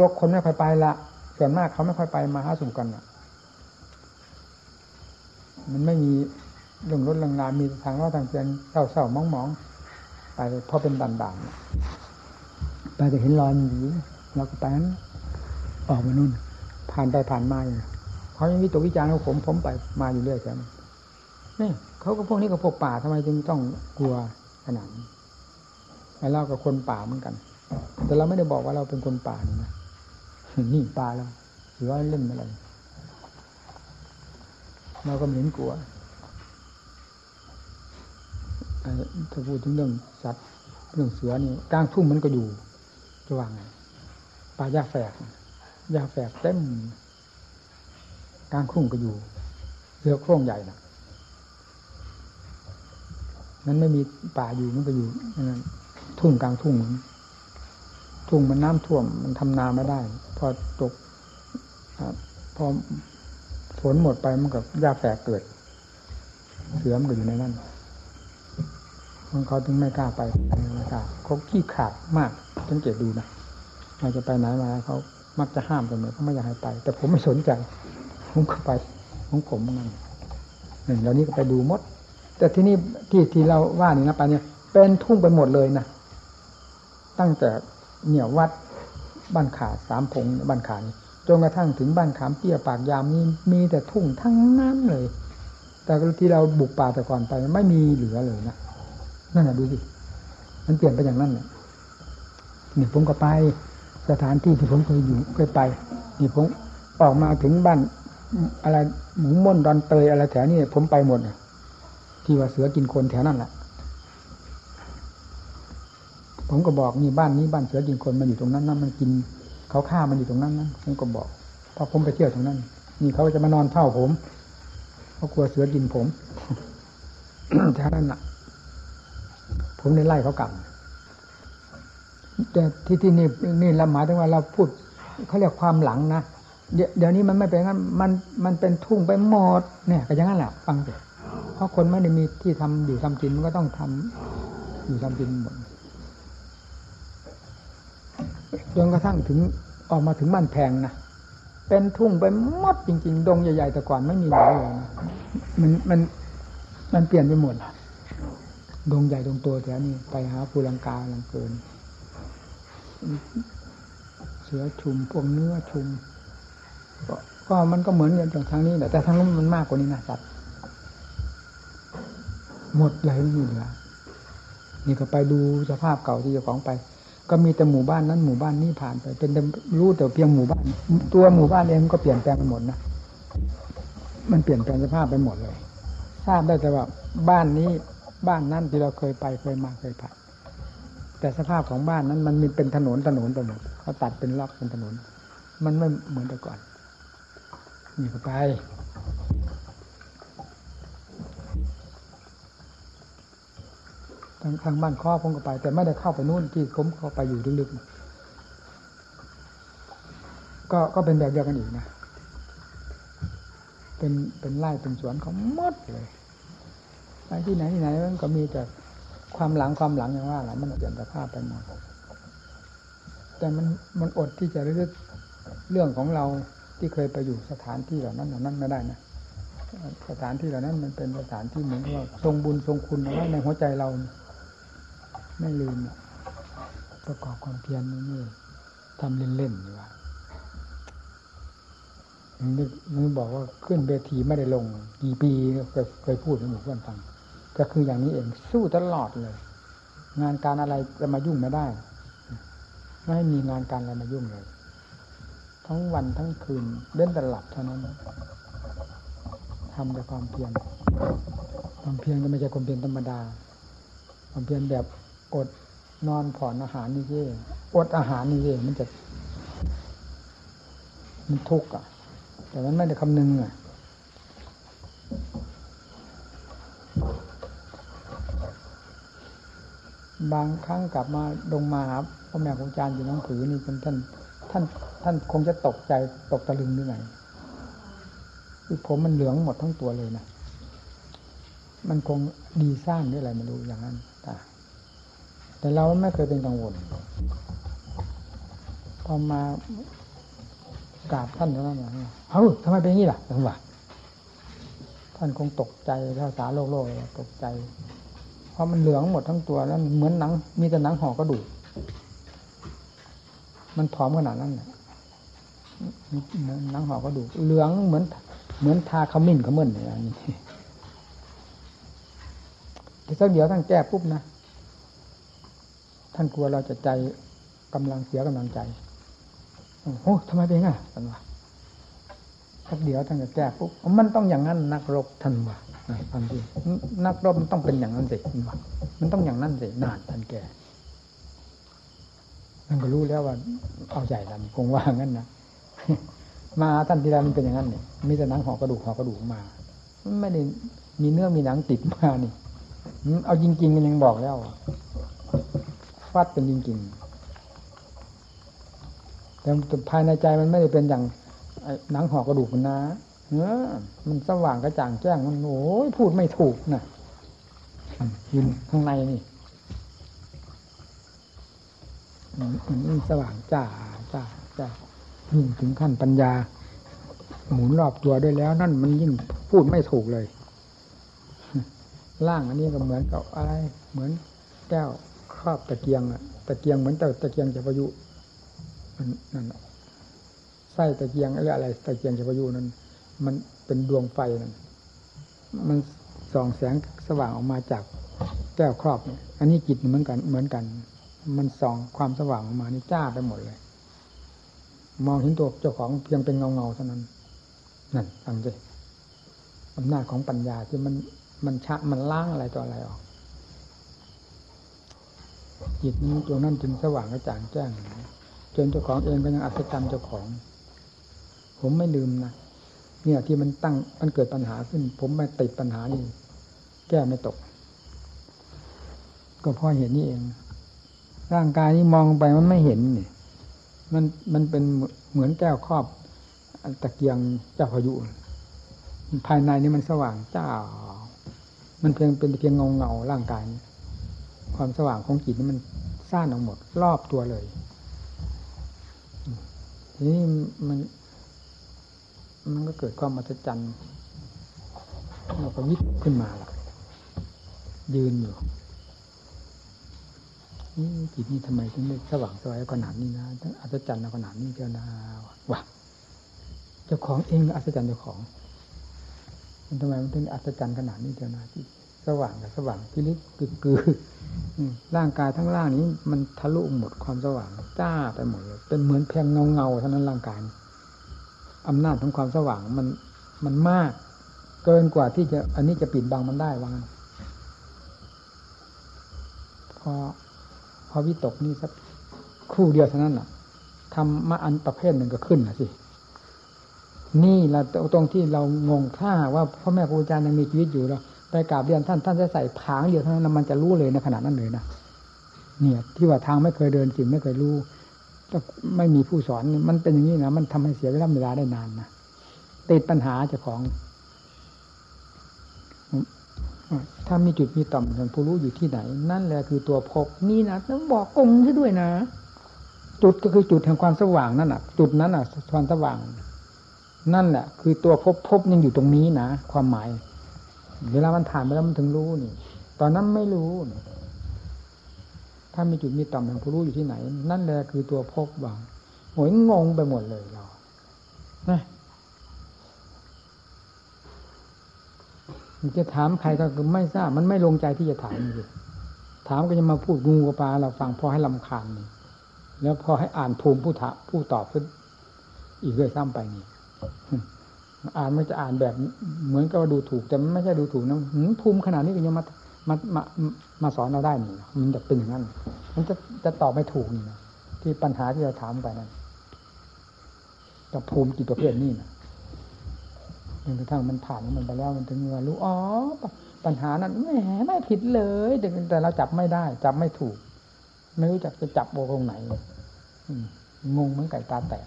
ลกๆคนไม่ค่อยไปละส่วนมากเขาไม่ค่อยไปมาหาสู่กันอะ มันไม่มีเรื่องรถเรื่องลามีทางว่าทางเกียนเศร้าเศร้ามองๆไปพราะเป็นด่านด่านๆไปจะเห็นรอยมันอยู่เราก็ไปนั้นออกมานู่นผ่านไปผ่านมาอยู่ เขายังวิตกวิจารณ์ของผมผมไปมาอยู่เรื่อยแค่นั้นนี่เขาก็พวกนี้ก็พวกป่าทำไมจึงต้องกลัวขนาดนี้ไอ้เรากับคนป่าเหมือนกัน แต่เราไม่ได้บอกว่าเราเป็นคนป่านี่นะนี่ป่าเราหรือว่าเล่นอะไรเราก็ไม่เห็นกลัวถ้าพูดถึงเรื่องสัตว์เรื่องเสือนี่กลางทุ่งมันก็อยู่จะว่าไงป่ายาแฝกยาแฝกเต็ม กลางทุ่งก็อยู่เสือโคร่งใหญ่นะนั้นไม่มีป่าอยู่มันก็อยู่ทุ่งกลางทุ่ง ทุ่งมันน้ำท่วมมันทำนาไม่ได้ พอตกอพอฝนหมดไปมันกับหญ้าแฝกเกิด เสือมันก็อยู่ในนั้นมันเขาถึงไม่กล้าไปไม่กล้าเขาขี้ขาดมากสังเกตดูนะเราจะไปไหนมาเขามักจะห้ามเสมอเขาไม่อยากให้ไป แต่ผมไม่สนใจ ผมก็ไปของผมเหมือนกันหนึ่งแล้วนี้ก็ไปดูมด แต่ที่นี่ที่ที่เราว่านี่นะไปเนี่ย เป็นทุ่งไปหมดเลยนะตั้งแต่เนี่ยวัดบ้านขาสามพงบ้านขานี่จนกระทั่งถึงบ้านขามเตี้ยปากยามนี่มีแต่ทุ่งทั้งนั้นเลย แต่ที่เราบุกป่าแต่ก่อนไปไม่มีเหลือเลยนะนั่นแหละดูสิมันเปลี่ยนไปอย่างนั้นเนี่ยนี่ผมก็ไปสถานที่ที่ผมเคยอยู่เคยไปนี่ผมออกมาถึงบ้าน อะไรหมูม่นดอนเตยอะไรแถวนี้ผมไปหมดที่ว่าเสือกินคนแถวนั้นแหละผมก็บอกนี่บ้านนี้บ้านเสือกินคนมันอยู่ตรงนั้นนั่นมันกินเขาฆ่ามันอยู่ตรงนั้นนั่นผมก็บอกพอผมไปเที่ยวตรงนั้น นี่เขาจะมานอนเฝ้าผมเขาะกลัวเสือกินผมแถวนั้นน่ะ ผมเลยไล่เขากลับแต่ที่ที่นี่นี่เราหมายถึงว่าเราพูดเขาเรียกความหลังนะ เดี๋ยวนี้มันไม่เป็นงั้นมันมันเป็นทุ่งไปหมดเนี่ยก็อย่างนั้นแหละฟังเถอะเพราะคนไม่ได้มีที่ทำอยู่ทำกินมันก็ต้องทำอยู่ทำกินหมดจนกระทั่งถึงออกมาถึงบ้านแพงนะเป็นทุ่งไปหมดจริง ๆ ดงใหญ่ๆแต่ก่อนไม่มีเลยนะมันมันมันเปลี่ยนไปหมดดงใหญ่ดงโตแถวนี้ไปหาภูลังกาลังเกิน เสือชุมพวกเนื้อชุม ก็มันก็เหมือนกันทางนี้แหละแต่ทางนู้นมันมากกว่านี้นะสัตว์หมดเลยไม่มีเหลือนี่ก็ไปดูสภาพเก่าที่เจ้าของไป ก็มีแต่หมู่บ้านนั้นหมู่บ้านนี้ผ่านไป เป็นรู้แต่เพียงหมู่บ้าน ตัวหมู่บ้านเองก็เปลี่ยนแปลงไปหมดนะมันเปลี่ยนแปลงสภาพไปหมดเลย ทราบได้แต่ว่า บ้านนี้บ้านนั้นที่เราเคยไปเคยมาเคยผ่านแต่สภาพของบ้านนั้น มันมีเป็นถนนถนนไปหมดเขาตัดเป็นล็อกเป็นถนน มันไม่เหมือนแต่ก่อน นี่ก็ไปทางทางบ้านข้อผมก็ไป แต่ไม่ได้เข้าไปนู่นที่ผมเข้าไปอยู่ลึกๆก็ก็เป็นแบบเดียวกันอีกนะ เป็นเป็นไร่เป็นสวนของมดเลยไปที่ไหนที่ไหนมันก็มีแต่ความหลังความหลังอย่างว่าแหละมันเปลี่ยนสภาพไปหมดแต่มันมันอดที่จะเรื่องเรื่องของเรา ที่เคยไปอยู่สถานที่เหล่านั้นเหล่านั้นไม่ได้นะสถานที่เหล่านั้นมันเป็นสถานที่เหมือนว่าทรงบุญทรงคุณเอาไว้ในหัวใจเรา ไม่ลืมประกอบความเพียรนี่ทำเล่นๆอยู่ว่านึกนึกบอกว่าขึ้นเวทีไม่ได้ลง กี่ปีเคยเคยพูดให้หมู่เพื่อนฟังก็คืออย่างนี้เองสู้ตลอดเลย งานการอะไรจะมายุ่งไม่ได้ ไม่มีงานการอะไรมายุ่งเลย ทั้งวันทั้งคืนเล่นแต่หลับเท่านั้นทำแต่ความเพียรความเพียรก็ไม่ใช่ความเพียรธรรมดา ความเพียรแบบอดนอนผ่อนอาหารนี่เย่อดอาหารนี่เย่มันจะ มันทุกข์อะ แต่มันไม่ได้คำนึงอะบางครั้งกลับมาลงมาครับพ่อแม่ครูอาจารย์อยู่หนังสือนี่เป็นท่าน ท่าน ท่านคงจะตกใจตกตะลึงด้วยไงคือผมมันเหลืองหมดทั้งตัวเลยนะ มันคงดีสร้างด้วยอะไรไม่รู้อย่างนั้นแต่เราไม่เคยเป็นกังวล พอมากราบท่านเท่านั้นเองเฮ้ยทำไมเป็นอย่างนี้ล่ะท่านว่าท่านคงตกใจภาษาโลกโลกตกใจ เพราะมันเหลืองหมดทั้งตัวแล้วเหมือนหนัง มีแต่หนังห่อกระดูก มันผอมขนาดนั้น หนังห่อกระดูกเหลืองเหมือน เหมือนทาขมิ้นขมิ้นอย่างนี้แต่สักเดี๋ยวท่านแก้ปุ๊บนะ ท่านกลัวเราจะใจกำลังเสียกำลังใจโอ้ทำไมเป็นไงท่านว่าสักเดี๋ยวท่านจะแก้ปุ๊บมันต้องอย่างนั้นนักรบท่านว่าความจริงนักรบมันต้องเป็นอย่างนั้นสิท่านว่ามันต้องอย่างนั้นสินานท่านแก่ท่านก็รู้แล้วว่าเอาใหญ่แล้วคงว่างั้นนะ มาท่านทีไรมันเป็นอย่างนั้นเนี่ยมีแต่หนังห่อกระดูกห่อกระดูกมาไม่ได้มีเนื้อมีหนังติดมานี่เอาจริงๆมันยังบอกแล้วฟัดเป็นจริงๆแต่ภายในใจมันไม่ได้เป็นอย่างหนังห่อกระดูกนะเออมันสว่างกระจ่างแจ้งมันโอ้ยพูดไม่ถูกนะยืนข้างในนี่สว่างจ้าจ้าจ้า ยิ่งถึงขั้นปัญญา หมุนรอบตัวด้วยแล้ว นั่นมันยิ่งพูดไม่ถูกเลยล่างอันนี้ก็เหมือนกับอะไร เหมือนแก้วครอบตะเกียงอะตะเกียงเหมือนต่าตะเกียงจะพายุนั่นไส้ตะเกียงหรืออะไรตะเกียงจะพายุนั้น มันเป็นดวงไฟนั่นมันส่องแสงสว่างออกมาจากแก้วครอบ อันนี้จิตเหมือนกัน เหมือนกัน มันส่องความสว่างออกมานี่จ้าไปหมดเลย มองเห็นตัวเจ้าของเพียงเป็นเงาเงาเท่านั้นนั่นฟังสิอำนาจของปัญญาที่มันมันชะมันล้างอะไรต่ออะไรออกจิตนี้ตัวนั้นจึงสว่างกระจ่างแจ้งจนเจ้าของเองก็ยังอัศจรรย์เจ้าของ ผมไม่ลืมนะเนี่ยที่มันตั้งมันเกิดปัญหาขึ้น ผมไม่ติดปัญหานี่แก้ไม่ตก ก็เพอเห็นนี่เอง ร่างกายนี้มองไปมันไม่เห็นนี่ มันมันเป็นเหมือนแก้วครอบตะเกียงเจ้าพายุ ภายในนี่มันสว่างเจ้า มันเพียงเป็นเพียงเงาเงาร่างกายความสว่างของจิตนี่มันซ่านออกหมด รอบตัวเลยทีนี้มันมันก็เกิดความมหัศจรรย์เราก็วิทขึ้นมาล่ะยืนอยู่ จิตนี่ทำไมถึงได้สว่างสวยขนาดนี้นะอัศจรรย์ขนาดนี้เจ้านาว่ะเจ้าของเองอัศจรรย์เจ้าของมันทำไมมันถึงอัศจรรย์ขนาดนี้เดียวนะที่สว่างกับสว่างพิลิกกึกกือร่างกายทั้งร่างนี้ มันทะลุหมดความสว่างจ้าไปหมดเลยเป็นเหมือนเพียงเงาเงาเท่านั้นร่างกายอำนาจของความสว่างมันมันมาก เกินกว่าที่จะ อันนี้จะปิดบังมันได้วางพอ พอวิตกนี่สักครู่เดียวเท่านั้นน่ะทำมาอันประเภทหนึ่งก็ขึ้นนะสิ นี่แหละตรงที่เรางงถ้าว่าพ่อแม่ครูอาจารย์ยังมีชีวิตอยู่เราไปกราบเรียนท่านท่านจะใส่ผางเดียวเท่านั้นมันจะรู้เลยในขณะนั้นเลยนะเนี่ย ที่ว่าทางไม่เคยเดินสิ่งไม่เคยรู้ไม่มีผู้สอนมันเป็นอย่างนี้นะมันทำให้เสียเวลาเวลาได้นานนะติดปัญหาเจ้าของ ถ้ามีจุดมีต่อมส่วนผู้รู้อยู่ที่ไหน นั่นแหละคือตัวพบนี่นะต้องบอกกงซะด้วยนะ จุดก็คือจุดแห่งความสว่างนั่นอะ จุดนั้นอะความสว่าง นั่นแหละคือตัวพบพบยังอยู่ตรงนี้นะความหมาย เวลามันผ่านไปแล้วมันถึงรู้นี่ ตอนนั้นไม่รู้นี่ถ้ามีจุดมีต่อมแห่งผู้รู้อยู่ที่ไหน นั่นแหละคือตัวพบว่างโหยงงไปหมดเลยเรานะ จะถามใครก็ไม่ทราบ มันไม่ลงใจที่จะถามเลยถามก็จะมาพูดงูกับปลาเราฟังพอให้ลำคาญนี่แล้วพอให้อ่านภูมิผู้ถาผู้ตอบขึ้นอีกเลยซ้ำไปนี่อ่านไมันจะอ่านแบบ เหมือนกับว่าดูถูกแต่มันไม่ใช่ดูถูกนะภูมิขนาดนี้ก็ยังมามามามาสอนเราได้นี่มันจะเป็นอย่างนั้น มันจะจะตอบไม่ถูกนี่นะที่ปัญหาที่เราถามไปนั้นกับภูมิกี่ประเภทนี่นะ จนกระทั่งมันผ่านมันไปแล้วมันถึงว่ารู้อ๋อปัญหานั้นแหมไม่ผิดเลยแต่เราจับไม่ได้ จับไม่ถูก ไม่รู้จักจะจับโบตรงไหนงงเหมือนไก่ตาแตก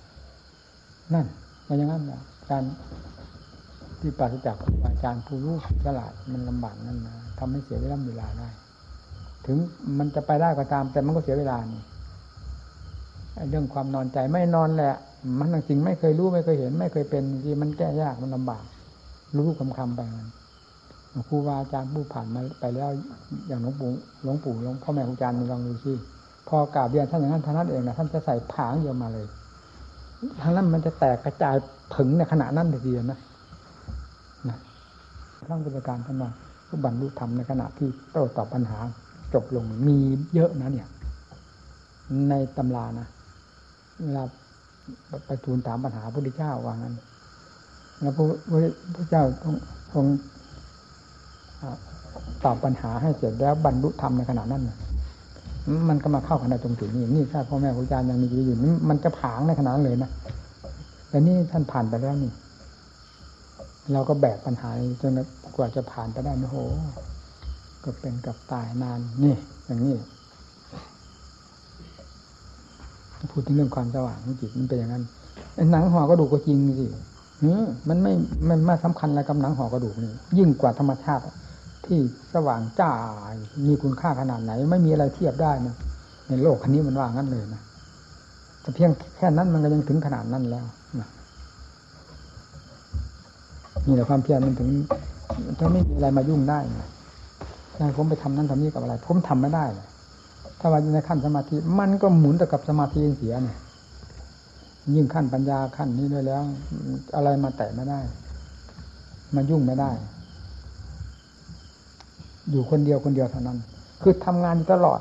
นั่นมันอย่างนั้นนะการที่ปราศจากครูอาจารย์ผู้รู้ฉลาดมันลำบากนั่นนะทำให้เสียเวลาเวลาได้ ถึงมันจะไปได้ก็ตาม แต่มันก็เสียเวลานี่เรื่องความนอนใจไม่นอนแหละ มันจริงไม่เคยรู้ไม่เคยเห็น ไม่เคยเป็นที่มันแก้ยากมันลำบาก รู้คำคำไปครูบาอาจารย์ผู้ผ่านมาไปแล้วอย่างหลวงปู่หลวงปู่หลวงพ่อแม่ครูอาจารย์ลองดูสิพอกราบเรียนท่านอย่างนั้นท่านนั้นเองนะท่านจะใส่ผางเดียวมาเลยทางนั้นมันจะแตกกระจายถึงในขณะนั้นเดียวนะนะท่านบริการท่านว่าผู้บรรลุธรรมในขณะที่โต้ตอบปัญหา จบลงมีเยอะนะเนี่ย ในตำรานะเวลาไปทูลถามปัญหาพระพุทธเจ้าว่างั้น แล้วพระพุทธเจ้าทรงทรงตอบปัญหาให้เสร็จแล้วบรรลุธรรมในขณะนั้นมันก็มาเข้ากันในตรงจุดนี้นี่ถ้าพ่อแม่ครูอาจารย์ยังมีชีวิตอยู่นี่มันจะผางในขณะนั้นเลยนะแต่นี่ท่านผ่านไปแล้วนี่ เราก็แบกปัญหาจนกว่าจะผ่านไปได้โอ้โหก็เป็นกับตายนานนี่ อย่างนี้พูดถึงเรื่องความสว่างของจิตมันเป็นอย่างนั้นหนังห่อกระดูกก็จริงสิ มันไม่มันไม่สำคัญอะไรกับหนังห่อกระดูกนี่ยิ่งกว่าธรรมชาติ ที่สว่างจ้ามีคุณค่าขนาดไหน ไม่มีอะไรเทียบได้นะในโลกคันนี้มันว่างั้นเลยนะแต่เพียงแค่นั้นมันก็ยังถึงขนาดนั้นแล้วนี่แหละความเพียรมันถึงถ้าไม่มีอะไรมายุ่งได้นะถ้าผมไปทำนั้นทำนี้กับอะไร ผมทำไม่ได้เลยถ้าว่าอยู่ในขั้นสมาธิ มันก็หมุนแต่กับสมาธิเสียเนี่ย ยิ่งขั้นปัญญาขั้นนี้ด้วยแล้ว อะไรมาแตะไม่ได้ มายุ่งไม่ได้ อยู่คนเดียวคนเดียวเท่านั้น คือทำงานอยู่ตลอด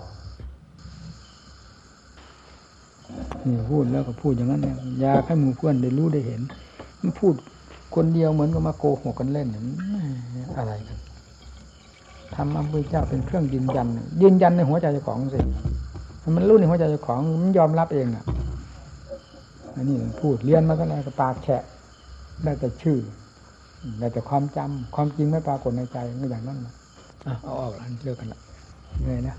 นี่พูดแล้วก็พูดอย่างนั้นเนี่ยยาให้หมู่เพื่อนได้รู้ได้เห็น มันพูดคนเดียวเหมือนกับมาโกหกกันเล่นเนี่ยอะไรกันทำอัมพุทธเจ้าเป็นเครื่องยืนยัน ยืนยันในหัวใจเจ้าของสิมันรู้ในหัวใจเจ้าของมันยอมรับเองอะ อันนี้พูดเรียนมาก็แล้วก็ปากแฉะได้แต่ชื่อได้แต่ความจำความจริงไม่ปรากฏในใจก็อย่างนั้นนะเอาออกแล้วเลิกกันละเหนื่อยนะ